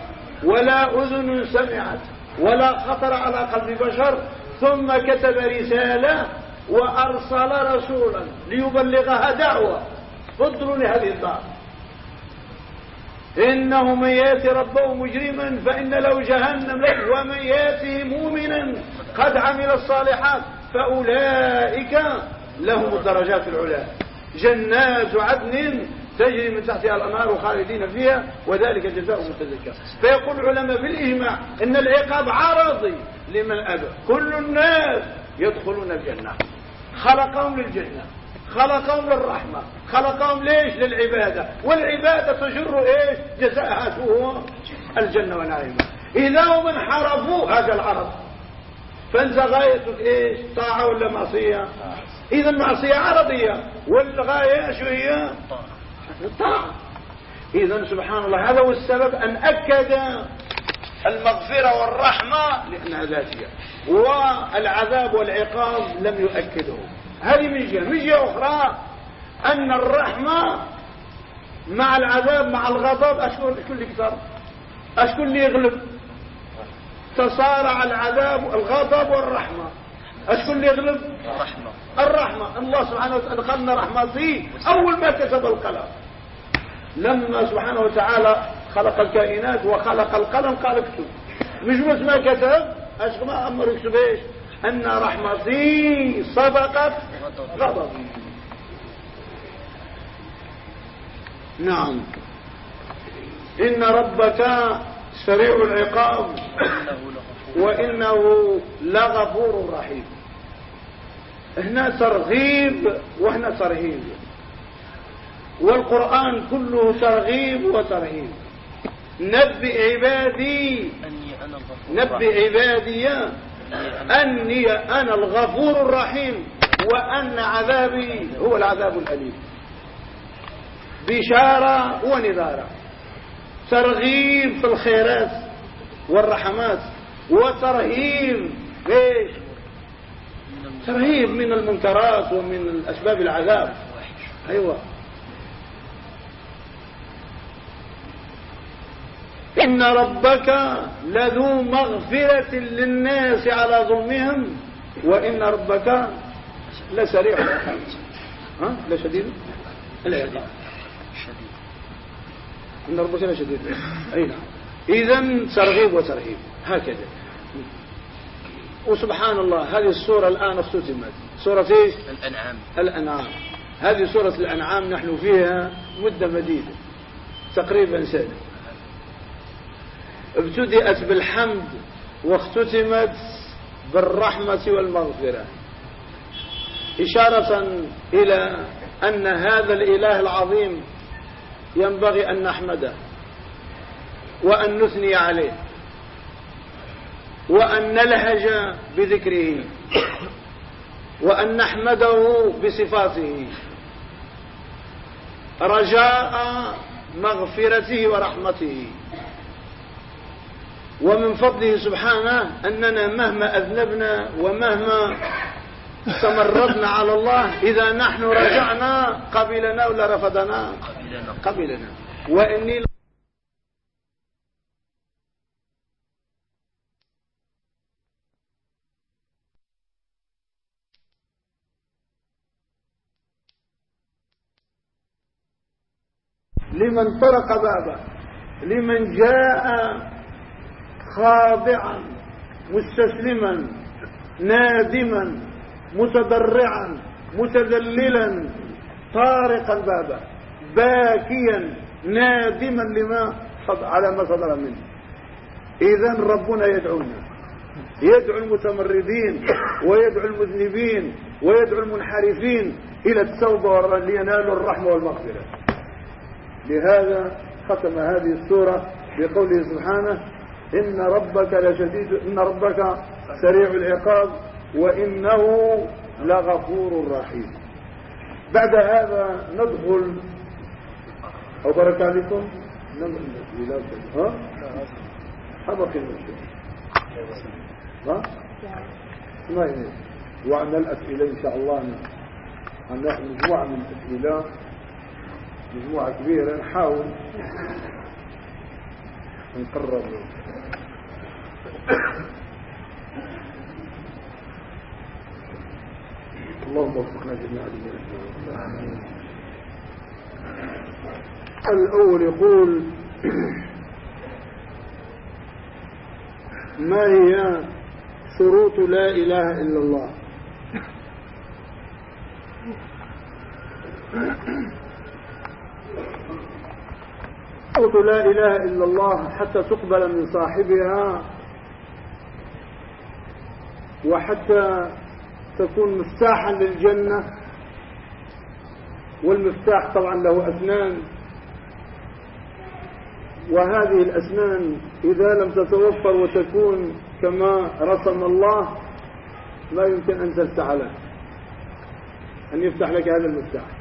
ولا أذن سمعت ولا خطر على قلب بشر. ثم كتب رسالة وأرسل رسولا ليبلغها دعوة. فضلوا لهذه الدار. إنه من يأتي ربه مجرما فإن له جهنم له ومن يأتي مؤمنا قد عمل الصالحات فأولئك لهم الدرجات العلى. جنات عدن تجري من تحتها الأنهار خالدين فيها وذلك جزاء متزكى فيقول العلماء بالإجماع إن العقاب عرضي لمن أبى كل الناس يدخلون الجنة. خلقهم للجنة خلقهم للرحمة خلقهم ليش؟ للعبادة. والعبادة تجر إيش؟ جزاءها هو الجنة ونعيمها إذا هم انحرفوا هذا العرض. فانت غايتك إيش؟ طاعة ولا معصية؟ إذا المعصية عرضية والغاية شو هي؟ الطاعة إذا سبحان الله هذا هو السبب أن أكد المغفرة والرحمة لأنها ذاتية والعذاب والعقاب لم يؤكده. هذه من جهة. من جهة أخرى أن الرحمة مع العذاب مع الغضب أشكون اللي كثر أشكون اللي يغلب. تصارع العذاب الغضب والرحمة. أشكون اللي يغلب؟ الرحمة. الرحمة. الله سبحانه وتعالى قالنا رحمتي أول ما كتب القلم. لما سبحانه وتعالى خلق الكائنات وخلق القلم قال اكتب. مش بس ما كتب إيش ما أمر يكتب إيش؟ أن رحمتي سبقت غضبي نعم. إن ربك سريع العقاب. وإنه لغفور رحيم. هنا ترغيب وهنا ترهيب. والقرآن كله ترغيب وترهيب. نبئ عبادي. نبئ عبادي. أني أنا الغفور الرحيم. وأن عذابي هو العذاب الأليم. بشارة ونذارة. ترغيب في الخيرات. والرحمات وترهيب ليش ترهيب من المنكرات ومن أسباب العذاب. أيوة. إن ربك لذو مغفرة للناس على ظلمهم وإن ربك لسريع ها؟ لشديد العقاب إن ربك لشديد أي نعم. إذا ترغيب وترهيب هكذا. وسبحان الله هذه السورة الآن اختتمت. سورة إيش؟ الأنعام. الأنعام. هذه سورة الأنعام نحن فيها مدة مديدة تقريبا سنة. ابتدأت بالحمد واختتمت بالرحمة والمغفرة. إشارة إلى أن هذا الإله العظيم ينبغي أن نحمده. وأن نثني عليه وأن نلهج بذكره وأن نحمده بصفاته رجاء مغفرته ورحمته. ومن فضله سبحانه أننا مهما أذنبنا ومهما تمردنا على الله إذا نحن رجعنا قبلنا ولا رفضنا؟ قبلنا. وإني لمن طرق بابه لمن جاء خاضعا مستسلما نادما متضرعا متذللا طارقا بابا باكيا نادما لما على ما صدر منه. اذا ربنا يدعونا. يدعو المتمردين ويدعو المذنبين ويدعو المنحرفين إلى التوبة لينالوا الرحمة والمغفرة. لهذا ختم هذه السورة بقوله سبحانه إن ربك لشديد إن ربك سريع العقاب وإنه لغفور رحيم. بعد هذا ندخل أو بارك عليكم ها؟ حبق المشكلة ها؟ ما وعندنا الأسئلة إن شاء الله. عندنا مجموعة من الأسئلة. مجموعة كبيرة نحاول نقرب. اللهم وفقنا جميعا الأول يقول ما هي شروط لا إله إلا الله؟ شروط لا إله إلا الله حتى تقبل من صاحبها وحتى تكون مفتاحا للجنة. والمفتاح طبعا له أسنان. وهذه الأسنان إذا لم تتوفر وتكون كما رسم الله لا يمكن أن تفتح أن يفتح لك هذا المفتاح.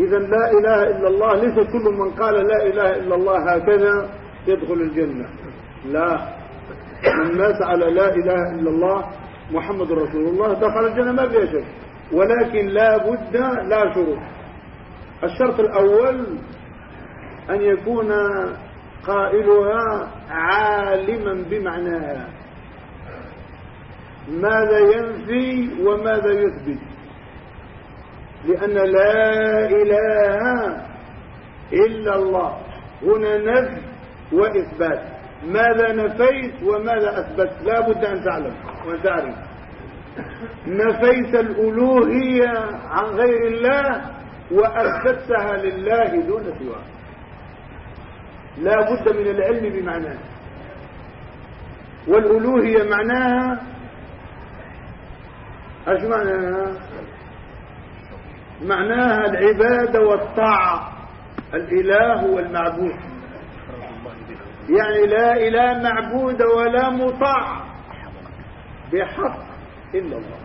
إذا لا إله إلا الله ليس كل من قال لا إله إلا الله هكذا يدخل الجنة. لا. من مات على لا إله إلا الله محمد رسول الله دخل الجنة ما فيها شك. ولكن لا بد لا شروط. الشرط الأول أن يكون قائلها عالما بمعناها. ماذا ينفي وماذا يثبت. لأن لا إله إلا الله. هنا نفي وإثبات. ماذا نفيت وماذا أثبت؟ لا بد أن تعلم وتعرف. نفيت الألوهية عن غير الله وأثبتها لله دون سواه. لا بد من العلم بمعناه والألوهية معناها أيش معناها؟ معناها العبادة والطاعة الإله والمعبود. يعني لا إله معبود ولا مطاع. بحق إلا الله.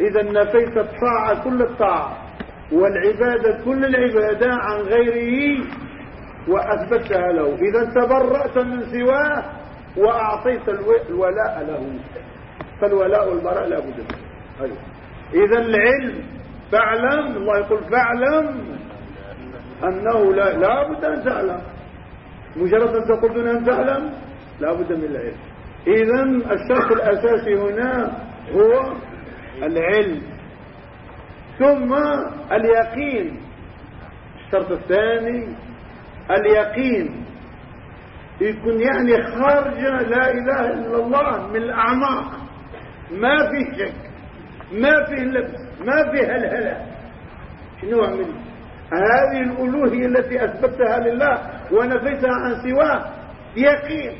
إذا نفيت الطاعة كل الطاعة والعبادة كل العبادة عن غيره وأثبتها له. إذا تبرأت من سواه وأعطيت الولاء له. فالولاء والبراء لا بد منه. أيوه. إذا العلم فاعلم الله يقول فاعلم أنه لا, لا بد أن تعلم. مجرد أن تقول دون أن تعلم لا بد من العلم. إذا الشرط الأساسي هنا هو العلم. ثم اليقين. الشرط الثاني اليقين. يكون يعني خارج لا إله إلا الله من الأعماق. ما في شك. ما فيه لبس ما فيه هلهلة. شنو أعمل؟ هذه الألوهية التي أثبتها لله ونفيتها عن سواه يقين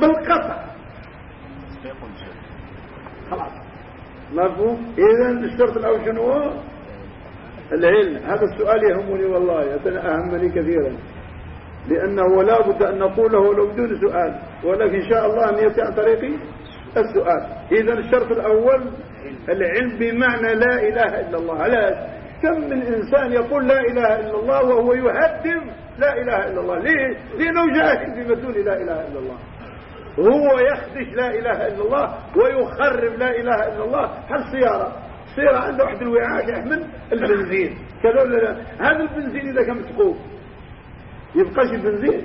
بالقطع. خلاص. مفهوم؟ اذا الشرط الأول شنو؟ هو العلم. هذا السؤال يهمني والله أهمني كثيرا. لأنه لا بد أن نقوله ولو بدون سؤال ولكن إن شاء الله ان ياتي عن طريق السؤال. اذا الشرط الأول العلم بمعنى لا إله إلا الله. لا كم من إنسان يقول لا إله إلا الله وهو يهدم لا إله إلا الله؟ ليه؟ لأنه جاهل بمدلول لا إله إلا الله. هو يخدش لا إله إلا الله ويخرب لا إله إلا الله. هل سيارة؟ سيارة عنده واحد الوعاء يحمل البنزين. كذا ولا لا؟ هذا البنزين إذا كان مسقوف يبقاش البنزين؟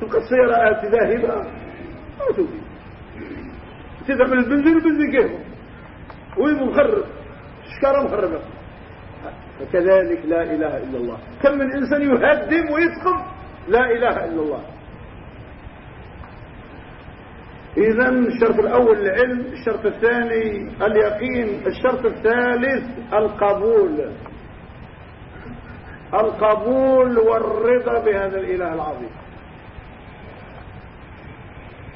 تبقى السيارة ذاهبة. ما توفي تذهب البنزين البنزين كيف؟ وين مخرب؟ شكارة مخربة فكذلك لا إله إلا الله. كم من إنسان يهدم ويسقط لا إله إلا الله. إذا الشرط الأول العلم الشرط الثاني اليقين الشرط الثالث القبول. القبول والرضا بهذا الإله العظيم.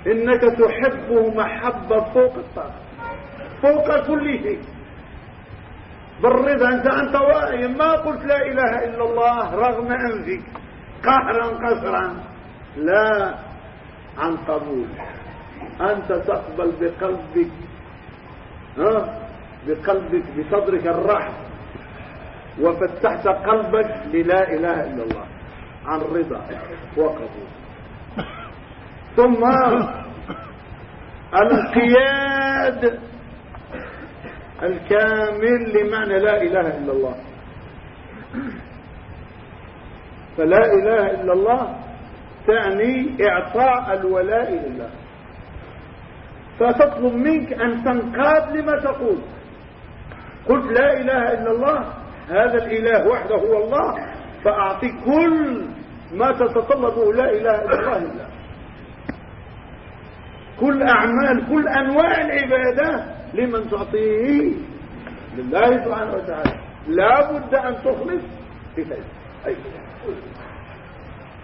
إنك تحبه محبة فوق الطاقة. فوق كل شيء بالرضا أنت أنت واعي. ما قلت لا إله إلا الله رغم أنفك. قهرا قسرا لا عن قبول أنت تقبل بقلبك ها بقلبك بصدرك الرحم وفتحت قلبك للا إله إلا الله. عن رضا وقبول. ثم الانقياد الكامل لمعنى لا إله إلا الله. فلا إله إلا الله تعني إعطاء الولاء لله. فتطلب منك أن تنقاد لما تقول. قلت لا إله إلا الله هذا الإله وحده هو الله فأعطي كل ما تتطلبه لا إله إلا الله. كل أعمال كل أنواع العبادة لمن تعطيه لله سبحانه وتعالى. لا بد أن تخلص في ذلك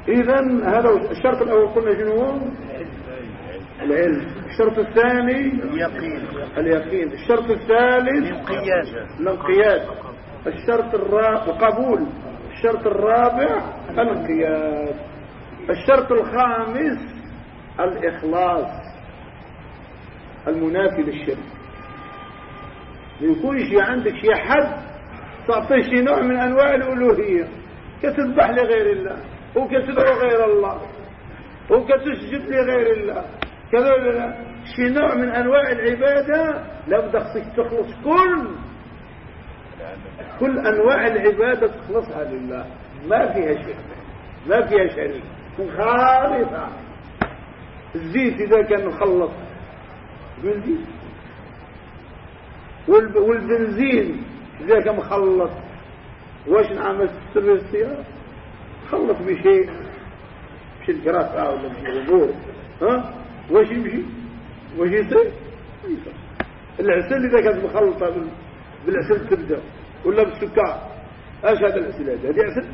إذا هذا الشرط الأول قلنا شنو؟ العلم. الشرط الثاني اليقين. اليقين. الشرط الثالث الانقياد الانقياد الشرط الرابع قبول الشرط الرابع الانقياد. الشرط الخامس الإخلاص. المنافي للشرك. يكون شيء عندك شيء حد تعطيه شيء نوع من أنواع الألوهية. كتذبح لغير الله وكتدعو غير الله وكتسجد لغير الله. كذا شيء نوع من أنواع العبادة لابد خصك تخلص كل كل أنواع العبادة تخلصها لله. ما فيها شرك ما فيها شريك. خالصة. الزيت إذا كان مخلص. بنزين والبنزين إذا كان مخلص واش نعمل سر السيارة؟ خلص بشيء مش الجرافة ولا مش الغبور ها؟ واش يمشي؟ واش يصير؟ العسل إذا كانت مخلطة بالعسل تبدأ ولا بالسكر؟ إيش هذا العسل هذا؟ هذه عسل؟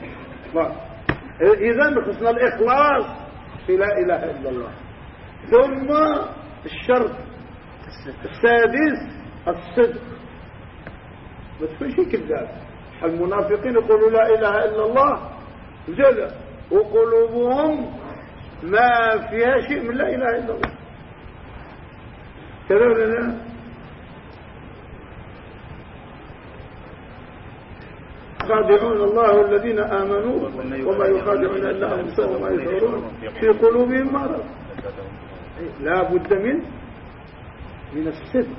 إذا خصنا الإخلاص في لا إله إلا الله. ثم الشرط السادس الصدق. ما تكونش كذاب. المنافقين يقولوا لا إله إلا الله جل. وقلوبهم ما فيها شيء من لا إله إلا الله. كذا ولا لا؟ يخادعون الله الذين آمنوا وما يخادعون إلا أنفسهم وما يشعرون في قلوبهم مرض. لا بد من من الصدق.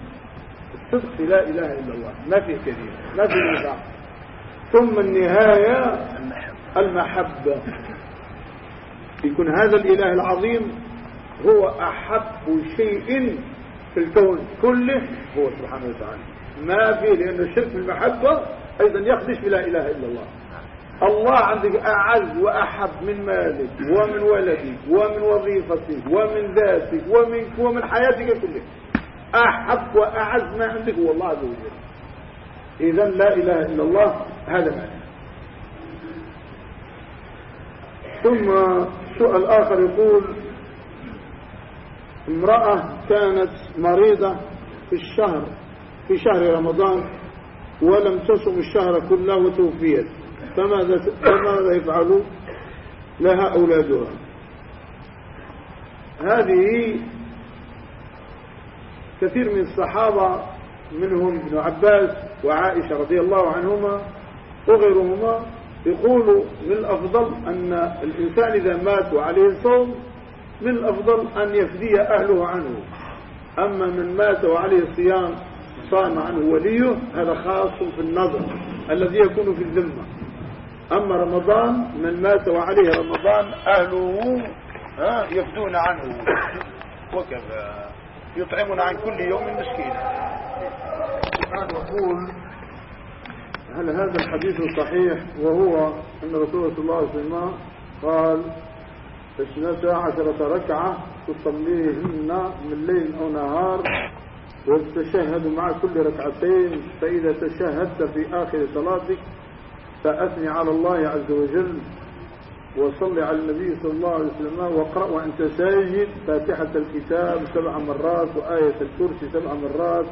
الصدق في لا إله إلا الله. ما في كثير. ما في نزاع. ثم النهاية المحبة. يكون هذا الإله العظيم هو أحب شيء في الكون كله هو سبحانه وتعالى. ما فيه لأن الشرك في المحبة أيضا يخدش بلا إله إلا الله. الله عندك أعز وأحب من مالك ومن ولدك ومن وظيفتك ومن ذاتك ومن, ومن حياتك كلها. أحب وأعز ما عندك هو الله عز وجل. إذا لا إله إلا الله هذا معنى ثم سؤال آخر يقول امرأة كانت مريضة في الشهر في شهر رمضان ولم تصم الشهر كله وتوفيت. فماذا فماذا يفعل لها أولادها. هذه كثير من الصحابة منهم ابن عباس وعائشة رضي الله عنهما وغيرهما يقولوا من الأفضل أن الإنسان إذا مات وعليه الصوم من الأفضل أن يفدي أهله عنه. أما من مات وعليه الصيام صام عنه وليه هذا خاص في النظر الذي يكون في الذمة. أما رمضان من مات وعليه رمضان أهله يفدون عنه. وكذا. يطعمون عن كل يوم مسكين. يقول هل هذا الحديث صحيح؟ وهو أن رسول الله صلى الله عليه وسلم قال اثنتا عشرة ركعة تصليهن من ليل أو نهار وتشهد مع كل ركعتين فإذا تشهدت في آخر صلاتك فأثني على الله عز وجل. وصل على النبي صلى الله عليه وسلم واقرأ وأنت ساجد فاتحة الكتاب سبع مرات وآية الكرسي سبع مرات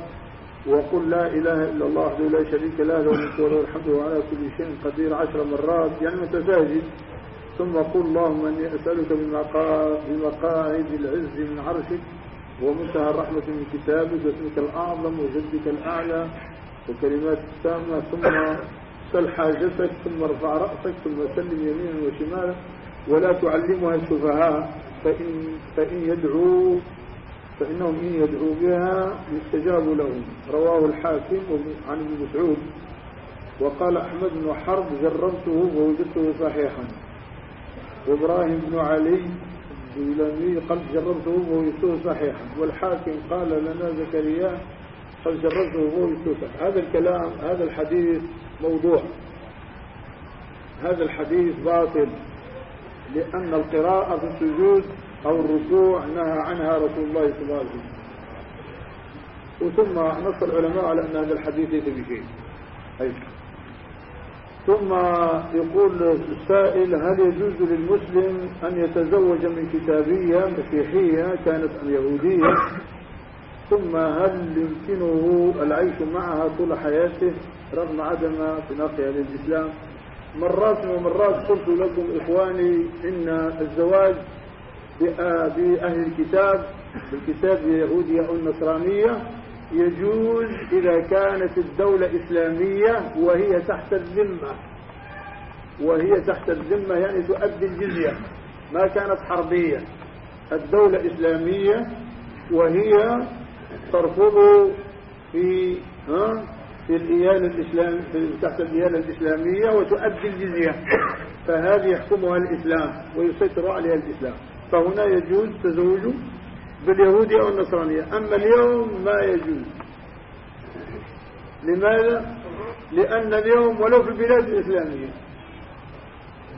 وقل لا إله إلا الله وحده لا شريك له له الملك وله الحمد وعلى كل شيء قدير عشر مرات يعني متساجد ثم قل اللهم إني أسألك بمقاعد العز من عرشك ومنتهى الرحمة من كتابك واسمك الأعظم وجدك الأعلى وكلمات التامة. ثم سل حاجتك ثم ارفع رأسك ثم سلم يمينا وشمالا ولا تعلمها السفهاء فإن, فإن يدعوا فإنهم إن يدعوا بها يستجاب لهم. رواه الحاكم عن ابن مسعود. وقال أحمد بن حرب جربته ووجدته صحيحا. وإبراهيم بن علي الجيلاني قال جربته ووجدته صحيحا. والحاكم قال لنا زكريا. قد جربته ووجدته هذا الكلام هذا الحديث موضوع. هذا الحديث باطل لأن القراءة في السجود أو الركوع نهى عنها رسول الله صلى الله عليه وسلم. وثم نص العلماء على أن هذا الحديث ليس بشيء. ثم يقول السائل هل يجوز للمسلم أن يتزوج من كتابية مسيحية كانت أم يهودية؟ ثم هل يمكنه العيش معها طول حياته؟ رغم عدم تناقيها للإسلام مرات ومرات قلت لكم إخواني إن الزواج بأهل الكتاب بالكتاب اليهودية أو النصرانية يجوز إذا كانت الدولة إسلامية وهي تحت الذمة. وهي تحت الذمة يعني تؤدي الجزية ما كانت حربية. الدولة إسلامية وهي ترفض في ها؟ في الإيالة الإسلام تحت الإيالة الإسلامية وتؤدي الجزية. فهذه يحكمها الإسلام ويسيطر عليها الإسلام. فهنا يجوز تزوج باليهودية أو النصرانية أما اليوم ما يجوز. لماذا؟ لأن اليوم ولو في البلاد الإسلامية.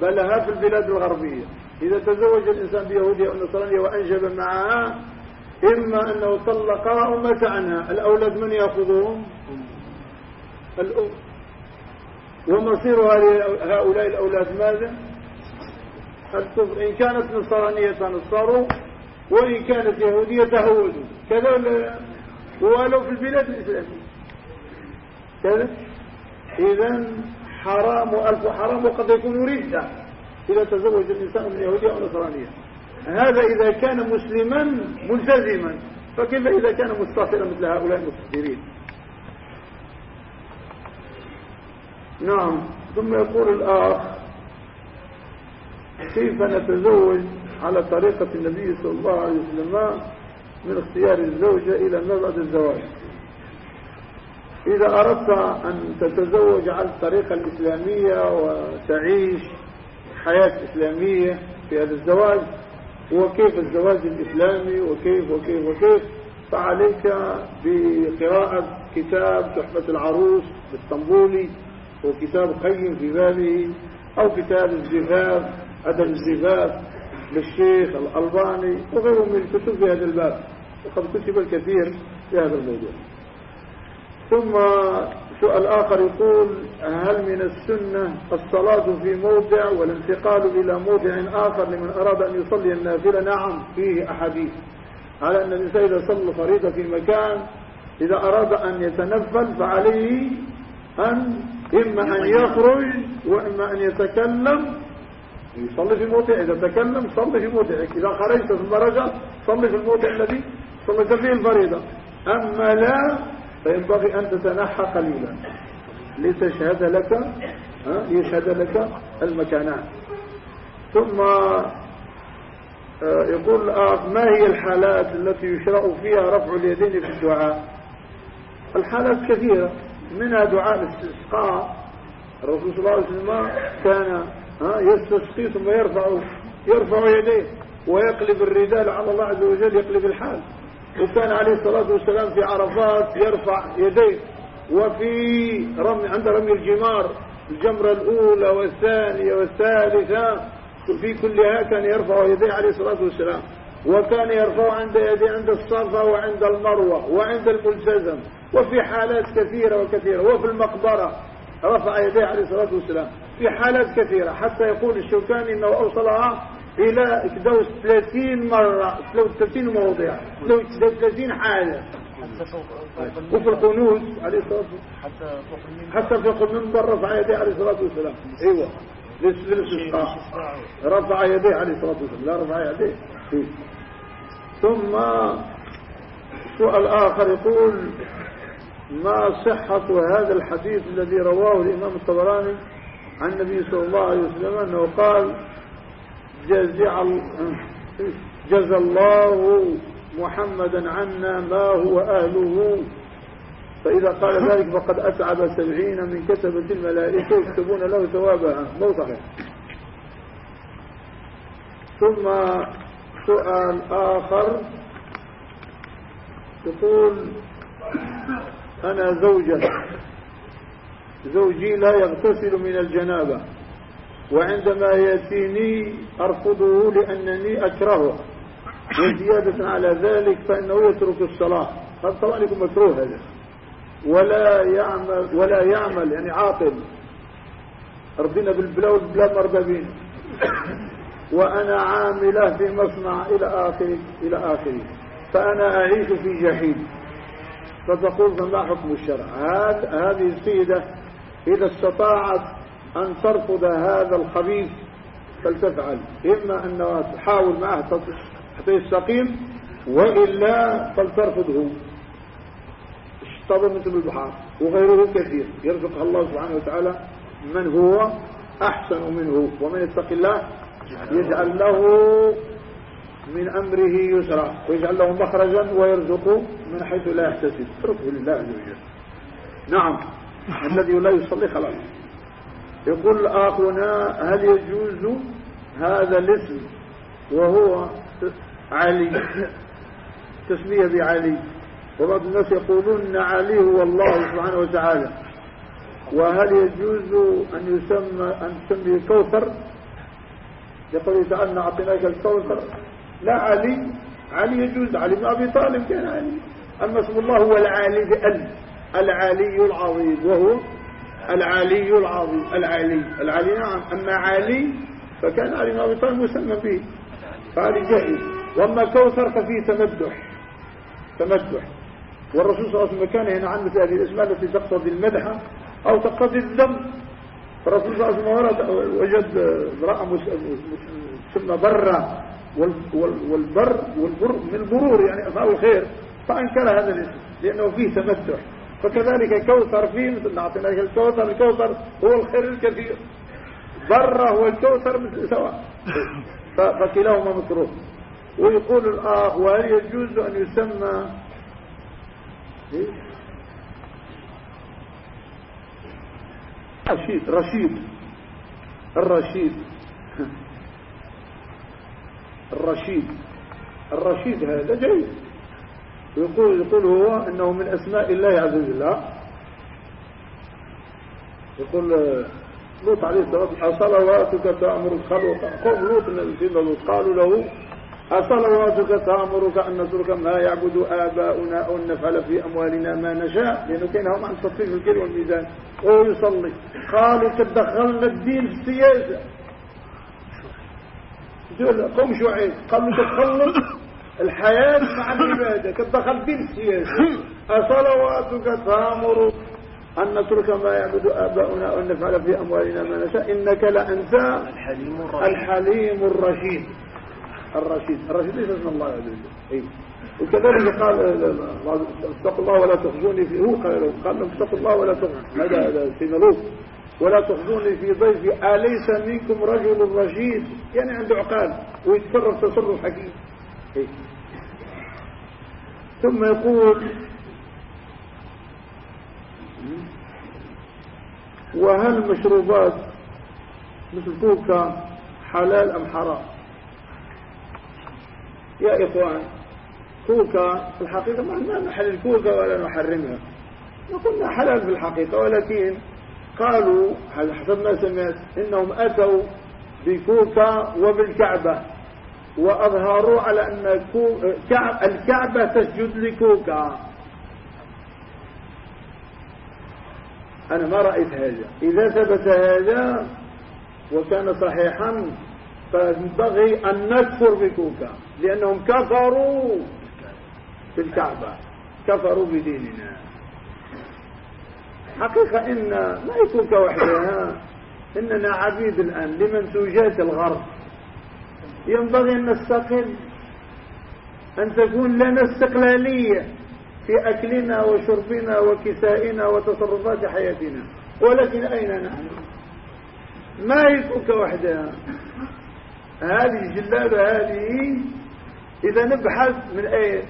بل ها في البلاد الغربية. إذا تزوج الإنسان بيهودية أو نصرانية وأنجب معها إما أنه طلقها أو مات عنها. الأولاد من يأخذهم؟ الأم. ومصير هؤلاء الأولاد ماذا؟ الكفر إن كانت نصرانية نصروا وإن كانت يهودية تهودوا كذا ولو في البلاد الإسلامية. كذا. إذا حرام ألف حرام وقد يكون ردة إذا تزوج الإنسان من يهودية أو نصرانية. هذا إذا كان مسلما ملتزما. فكيف إذا كان مستهترا مثل هؤلاء المستهترين نعم. ثم يقول الآخ كيف نتزوج على طريقة النبي صلى الله عليه وسلم من اختيار الزوجة إلى مبعد الزواج؟ إذا أردت أن تتزوج على الطريقة الإسلامية وتعيش حياة إسلامية في هذا الزواج وكيف الزواج الإسلامي وكيف وكيف وكيف؟ فعليك بقراءة كتاب تحفة العروس بالطنبولي وكتاب قيم في بابه أو كتاب الزفاف أدب الزفاف للشيخ الألباني وغيره من الكتب في هذا الباب. وقد كتب الكثير في هذا الموضوع. ثم سؤال آخر يقول هل من السنة الصلاة في موضع والانتقال إلى موضع آخر لمن أراد أن يصلي النافلة؟ نعم فيه أحاديث. على أن الإنسان إذا صلى فريضة في مكان إذا أراد أن يتنفل فعليه أن إما أن يخرج وإما أن يتكلم. يصلي في موضع إذا تكلم صلي في موضعك إذا خرجت ثم رجع صلي في الموضع الذي صليت فيه الفريضة. أما لا فينبغي أن تتنحى قليلا. لتشهد لك يشهد لك المكانات. ثم آه، يقول ما هي الحالات التي يشرع فيها رفع اليدين في الدعاء؟ الحالات كثيرة. منها دعاء الاستسقاء. الرسول صلى الله عليه وسلم كان يستسقي ثم يرفع يرفع يديه ويقلب الرداء على الله عز وجل يقلب الحال. وكان عليه الصلاة والسلام في عرفات يرفع يديه. وفي رمي عند رمي الجمار الجمرة الأولى والثانية والثالثة في كلها كان يرفع يديه عليه الصلاة والسلام. وكان يرفع عند يديه عند الصفا وعند المروة وعند الملتزم وفي حالات كثيرة وكثيرة وفي المقبرة. رفع يديه عليه الصلاة والسلام. في حالات كثيرة حتى يقول الشوكاني إنه اوصلها إلى 30 مرة 30 موضع 30 حالة وفي القنوت عليه الصلاة والسلام. حتى في المنبر رفع يديه عليه الصلاة والسلام. أيوه. للاستسقاء رفع يديه عليه الصلاة والسلام. لا رفع يديه. ثم سؤال آخر يقول ما صحة هذا الحديث الذي رواه الإمام الطبراني عن النبي صلى الله عليه وسلم أنه قال جزع جزى الله محمدا عنا ما هو أهله. فإذا قال ذلك فقد أتعب سبعين من كتبة الملائكة يكتبون له ثوابها. مو صحيح. ثم سؤال آخر. يقول أنا زوجة. زوجي لا يغتسل من الجنابة وعندما يأتيني أرفضه لأنني أكرهه. وزيادة على ذلك فإنه يترك الصلاة. هذا طبعا يكون مكروه هذا. ولا يعمل ولا يعمل يعني عاقل ربنا بالبلا والبلا مرضى وأنا عاملة في مصنع إلى آخره إلى آخره. فأنا أعيش في جحيم. فتقول فما حكم الشرع؟ هذه السيدة إذا استطاعت أن ترفض هذا الخبيث فلتفعل. إما أن تحاول معه حتى يستقيم وإلا فلترفضه. اشتبه مثل البحار. وغيره كثير. يرزقها الله سبحانه وتعالى من هو أحسن منه. ومن يتق الله يجعل له من أمره يسرا ويجعل له مخرجا ويرزقه من حيث لا يحتسب. اتركه لله عز وجل. نعم. الذي لا يصلي خلاص. يقول الآخرنا هل يجوز هذا الاسم وهو علي؟ تسمية بعلي. وبعض الناس يقولون علي هو الله سبحانه وتعالى. وهل يجوز أن يسمى أن تسمي الكوثر يقول تعالى أعطيناك الكوثر؟ لا علي. علي يجوز. علي بن أبي طالب كان علي. أما اسم الله هو العالي بأل العالي العظيم. وهو العالي العظيم. العالي. العالي نعم. أما علي فكان علي بن أبي طالب مسمى به فعلي جائز وأما كوثر ففيه تمدح. تمدح. والرسول صلى الله عليه وسلم كان هنا عن مثل هذه الاسماء التي تقتضي المدح أو تقتضي الذم فالرسول صلى الله عليه وسلم وجد امرأة مسمى برة والبر والبر من البرور يعني أفعال الخير فأنكر هذا الاسم لأنه فيه تمتع. فكذلك كوثر فيه مثل نعطينا الكوثر الكوثر هو الخير الكثير. بره والكوثر مثل سواء. فكلاهما مكروه. ويقول الآخ وهل يجوز أن يسمى رشيد رشيد. الرشيد. الرشيد. الرشيد هذا جيد. يقول يقول هو أنه من أسماء الله عز وجل يقول لوط عليه الصلاه والسلام أصلواتك تأمر الخلق؟ قوم لوط سيدنا لوط قالوا له أصلواتك تأمرك أن نترك ما يعبد آباؤنا أو نفعل في أموالنا ما نشاء. لأنه كان هم عن تطفيف الكل والميزان. وهو يصلي. قالوا تدخلنا الدين في السياسة. قوم شعيب. قالوا تتخلط الحياة مع العبادة. كتدخل بين السياسة. أصلواتك تأمر أن نترك ما يعبد آباؤنا وأن نفعل في أموالنا ما نشاء. إنك لأنت الحليم الرشيد. الحليم الرشيد. الرشيد. الرشيد ليس اسم الله عز وجل إيه. وكذلك قال اتقوا الله ولا تخزوني فيه هو قال لهم اتقوا الله ولا تخزوني هذا سيدنا ولا تخزوني في ضيفي أليس منكم رجل رشيد يعني عنده عقال ويتصرف تصرف حكيم. ثم يقول وهل المشروبات مثل كوكا حلال أم حرام يا إخوان كوكا في الحقيقة ما نحل الكوكا ولا نحرمها. نقولنا حلال في الحقيقة ولكن قالوا حسب ما سمعت إنهم أتوا بكوكا وبالكعبة وأظهروا على أن الكعبة تسجد لكوكا. أنا ما رأيت هذا. إذا ثبت هذا وكان صحيحا فينبغي أن نكفر بكوكا لأنهم كفروا. بالكعبة كفروا بديننا. حقيقة إن ما يكون كوحدها إننا عبيد الآن لمنسوجات الغرب. ينبغي أن نستقل أن تكون لنا استقلالية في أكلنا وشربنا وكسائنا وتصرفات حياتنا. ولكن أين نحن؟ ما يكون كوحدها. هذه الجلابة هذه إذا نبحث من أين؟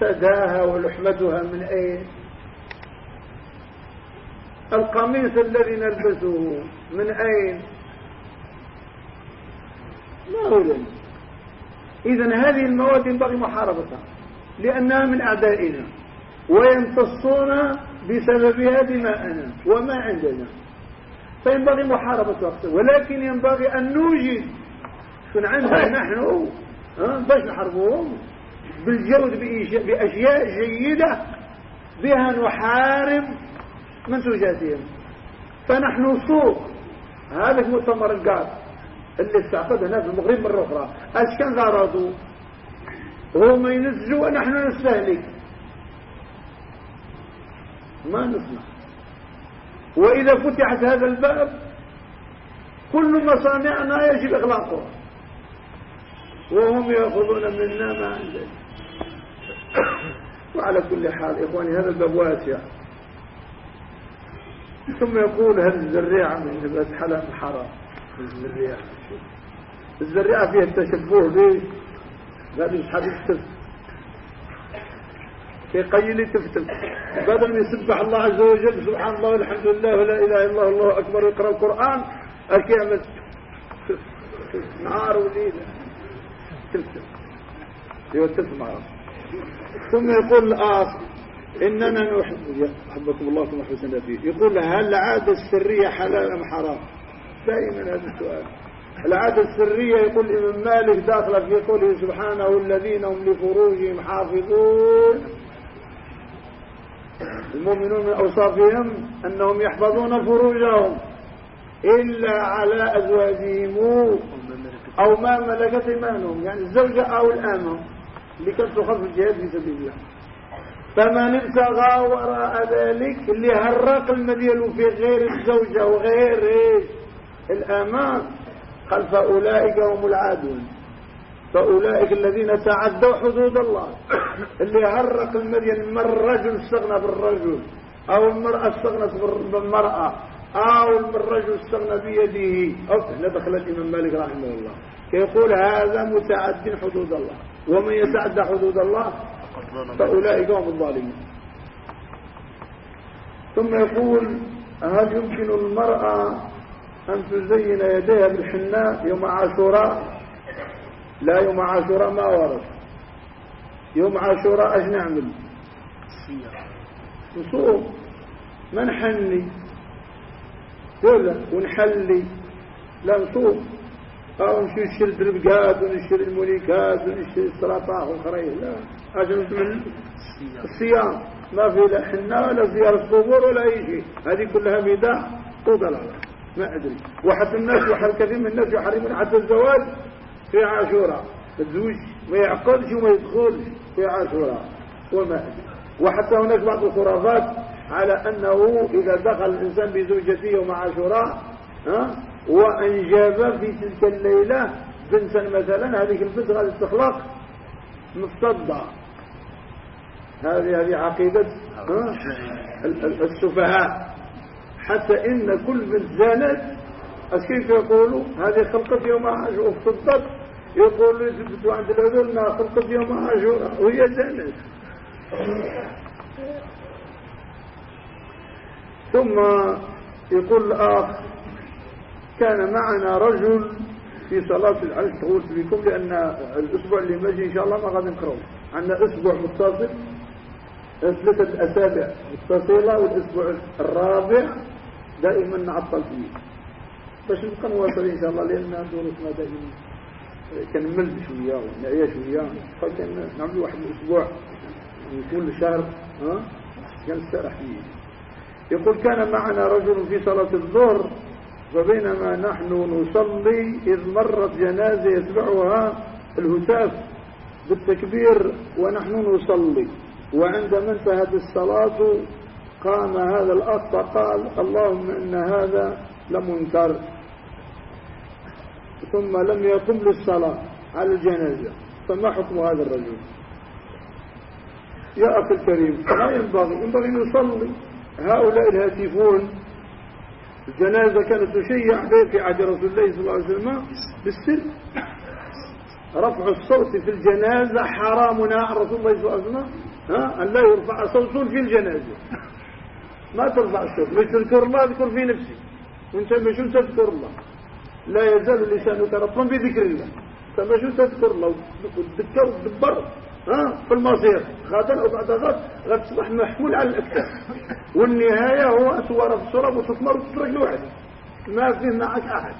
سداها ولحمتها من أين؟ القميص الذي نلبسه من أين؟ ما هو إذا هذه المواد ينبغي محاربتها لأنها من أعدائنا ويمتصون بسببها دماءنا وما عندنا. فينبغي محاربة أقصى ولكن ينبغي أن نوجد شن عندنا نحن؟ باش نحاربوهم. بالجود بأشياء جيدة بها نحارب منتوجاتهم فنحن سوق هذا مؤتمر القاد اللي استعقد هنا في المغرب مرة أخرى. اش كان غرضوا هم ينتجوا ونحن نستهلك. ما نسمع وإذا فتحت هذا الباب كل مصانعنا يجب إغلاقها وهم يأخذون منا ما عندنا وعلى كل حال إخواني هذا الباب واسع. ثم يقول هل الزريعة من نبات حلم حرام؟ الزريعة الزريعة فيها التشبه به قال يسحب يفتف في قيل تفتف بدل من يسبح الله عز وجل سبحان الله والحمد لله ولا إله إلا الله الله أكبر يقرأ القرآن اكي يعمل نهار وليله تفتف يوتف معه ثم يقول الآخر إننا نحب احبكم الله ثم حسن فيه يقول هل العادة السرية حلال أم حرام؟ دائما هذا السؤال. العادة السرية يقول الإمام مالك داخل في قوله سبحانه الذين هم لفروجهم حافظون. المؤمنون من أوصافهم أنهم يحفظون فروجهم إلا على أزواجهم أو ما ملكت إيمانهم. يعني الزوجة أو الآمة. كانت تخف الجهاد في سبيل الله. فمن ابتغى وراء ذلك اللي هرق المديل في غير الزوجة وغير الأمان قال فأولئك هم العادون. فأولئك الذين تعدوا حدود الله. اللي هرق المدين من الرجل استغنى بالرجل أو المرأة استغنت بالمرأة أو الرجل استغنى بيده. أو هنا دخل الإمام مالك رحمه الله. يقول هذا متعد حدود الله. ومن يتعدى حدود الله فأولئك هم الظالمون. ثم يقول هل يمكن المرأة أن تزين يديها بالحناء يوم عاشوراء؟ لا يوم عاشوراء ما ورد يوم عاشوراء إيش نعمل؟ نصوم. ما نحني ولا ونحلي. لا نصوم. أو نمشي نشري الدربقات ونشري الموليكات ونشري السلطات والخريف لا عشان من الصيام. ما في لا حناء ولا زيارة قبور ولا أي شيء. هذه كلها بدع وضلالات ما أدري. وحتى الناس وحتى كثير من الناس يحرمون حتى الزواج في عاشوراء. الزوج ما يعقدش وما يدخلش في عاشوراء. وما أدري. وحتى هناك بعض الخرافات على أنه إذا دخل الإنسان بزوجته يوم عاشوراء ها؟ وأنجب في تلك الليلة. بنتا مثلا هذه البنت غادي تخلق مفتضة هذه هذه عقيدة السفهاء. حتى إن كل بنت زانت كيف يقولوا هذه خلقت يوم عاشوراء افتضت يقولوا يثبتوا عند الهذول انها خلقت يوم عاشوراء وهي زانت. ثم يقول الآخ كان معنا رجل في صلاة العشر تقول بكم لأن الأسبوع اللي ماجي إن شاء الله ما غادي نقرأ عندنا أسبوع متصل ثلاثة أسابيع متصلة والأسبوع الرابع دائما نعطل فيه. باش نبقى نواصل إن شاء الله لأن دروسنا دائما كنمل شوية ونعيا شوية. فكان نعمل واحد الأسبوع كل شهر ها كنسترح فيه. يقول كان معنا رجل في صلاة الظهر فبينما نحن نصلي إذ مرت جنازة يتبعها الهتاف بالتكبير ونحن نصلي. وعندما انتهت الصلاة قام هذا الأخ فقال اللهم إن هذا لمنكر. ثم لم يقم للصلاة على الجنازة. فما حكم هذا الرجل؟ يا أخي الكريم لا ينبغي؟ ينبغي أن يصلي. هؤلاء الهاتفون الجنازة كانت تشيع في عهد رسول الله صلى الله عليه وسلم بالسر. رفع الصوت في الجنازة حرام عن رسول الله صلى الله عليه وسلم ها؟ أن لا يرفع صوت في الجنازة. ما ترفع الصوت مش تذكر الله اذكر في نفسي. وانت مش تذكر الله؟ لا يزال لسانك رطبا بذكر الله. انت مش تذكر الله وتذكر وتدبر في المصير. غدا أو بعد غد غتصبح محمول على الاكتاف والنهاية هو في الشرب وتثمر وتترك لوحدك. ما فيه معك أحد.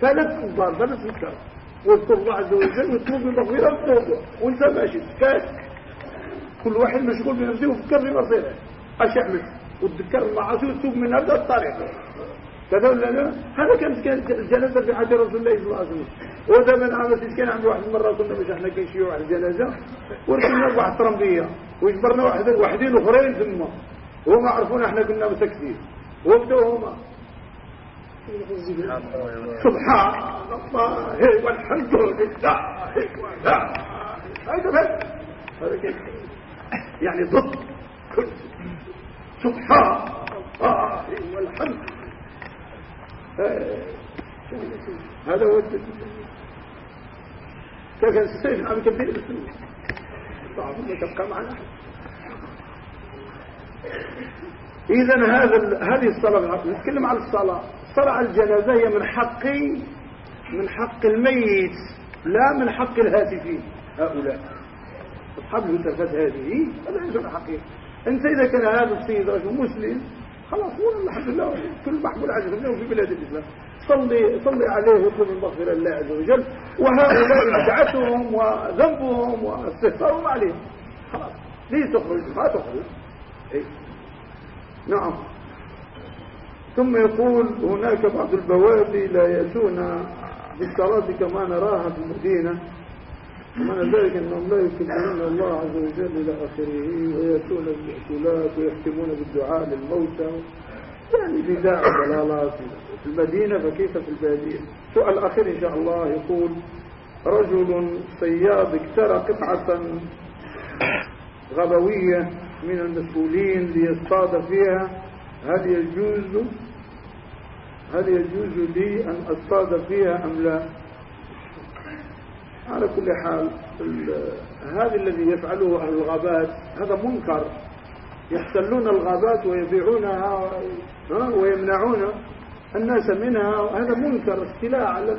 فلا تنظر فلا تذكر واذكر الله عز وجل وتطلب المغفره بتوبه وانت ماشي كل واحد مشغول بنفسه وفكر في مصيره. أش يعمل؟ وتذكر المعاصي وتتوب من هذا الطريق. كذا ولا لا هذا كانت الجنازه في عهد رسول الله صلى الله عليه وسلم. وهذا من عام كان عند واحد المره كنا مش إحنا كنشيو على الجنازة وركبنا واحد طرمبيه وجبرنا واحد واحدين أخرين ثم وهم عرفونا إحنا كنا مسكتين وبداوا هما سبحان الله والحمد لله. يعني ضد. كل سبحان الله والحمد هذا هو السيف عم كبير تبقى معنا. إذا هذا هذه الصلاة نتكلم عن الصلاة. على الجنازة هي من حق من حق الميت لا من حق الهاتفين. هؤلاء. أصحاب الهتافات هذه هذا من حقهم. أنت إذا كان هذا السيد رجل مسلم خلاص هو الحمد لله كل محمول عز وجل في بلاد الإسلام. صلي صلي عليه واطلب المغفرة لله عز وجل. وهؤلاء بدعتهم وذنبهم واستهتارهم عليه خلاص. ليه تخرج؟ ما تخرج. إيه؟ نعم. ثم يقول هناك بعض البوادي لا يأتون بالصلاة كما نراها في المدينة. ومعنى ذلك أنهم لا يكلمون الله عز وجل إلى آخره ويأتون بالإعتلاف ويحكمون بالدعاء للموتى. يعني بداع ضلالات في المدينة فكيف في البادية؟ سؤال أخير إن شاء الله يقول رجل صياد اكترى قطعة غبوية من المسؤولين ليصطاد فيها. هل يجوز هل يجوز لي أن أصطاد فيها أم لا؟ على كل حال هذا الذي يفعله أهل الغابات هذا منكر. يحتلون الغابات ويبيعونها ويمنعون الناس منها. هذا منكر استيلاء على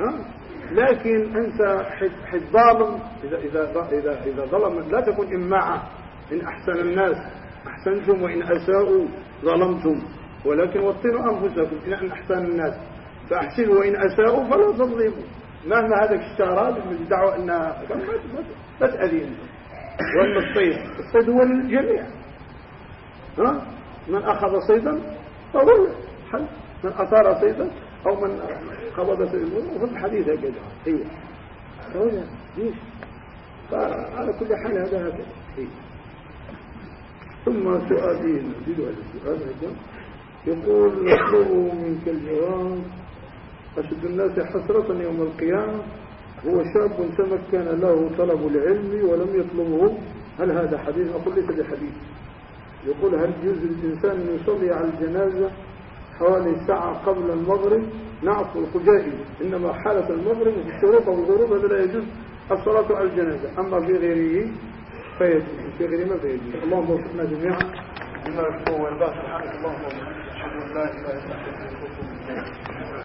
ها؟ لكن أنت حد ظالم اذا إذا اذا إذا ظلم لا تكن إماعة. إن أحسن الناس أحسنتم وإن أساءوا ظلمتم. ولكن وطنوا أنفسكم. إن أحسن الناس. فأحسنوا وإن أساءوا فلا تظلموا. مهما هذاك اشتهر بالدعوة انها ما تأذين وان الصيد الصيد هو للجميع ها؟ من أخذ صيدا فهو حل. من أثار صيدا أو من قبض صيدا. وفي الحديث هكذا هي. فهذا ليش فعلى كل حال هذا هكذا هي. ثم سؤالين نزيد هذا السؤال هذا يقول نطلب منك الجواب. أشد الناس حسرة يوم القيامة. هو شاب تمكن له طلب العلم ولم يطلبه. هل هذا حديث؟ أقول ليس بحديث. يقول هل يجوز للإنسان أن يصلي على الجنازة حوالي ساعة قبل المغرب؟ نعم الخجائي إنما حالة المغرب في الشروط والغروب هذا لا يجوز الصلاة على الجنازة. أما في غيره فيجوز في غيره ما فيجوز. اللهم وفقنا جميعا. بما ويرضاه سبحانك اللهم ان لا اله الا انت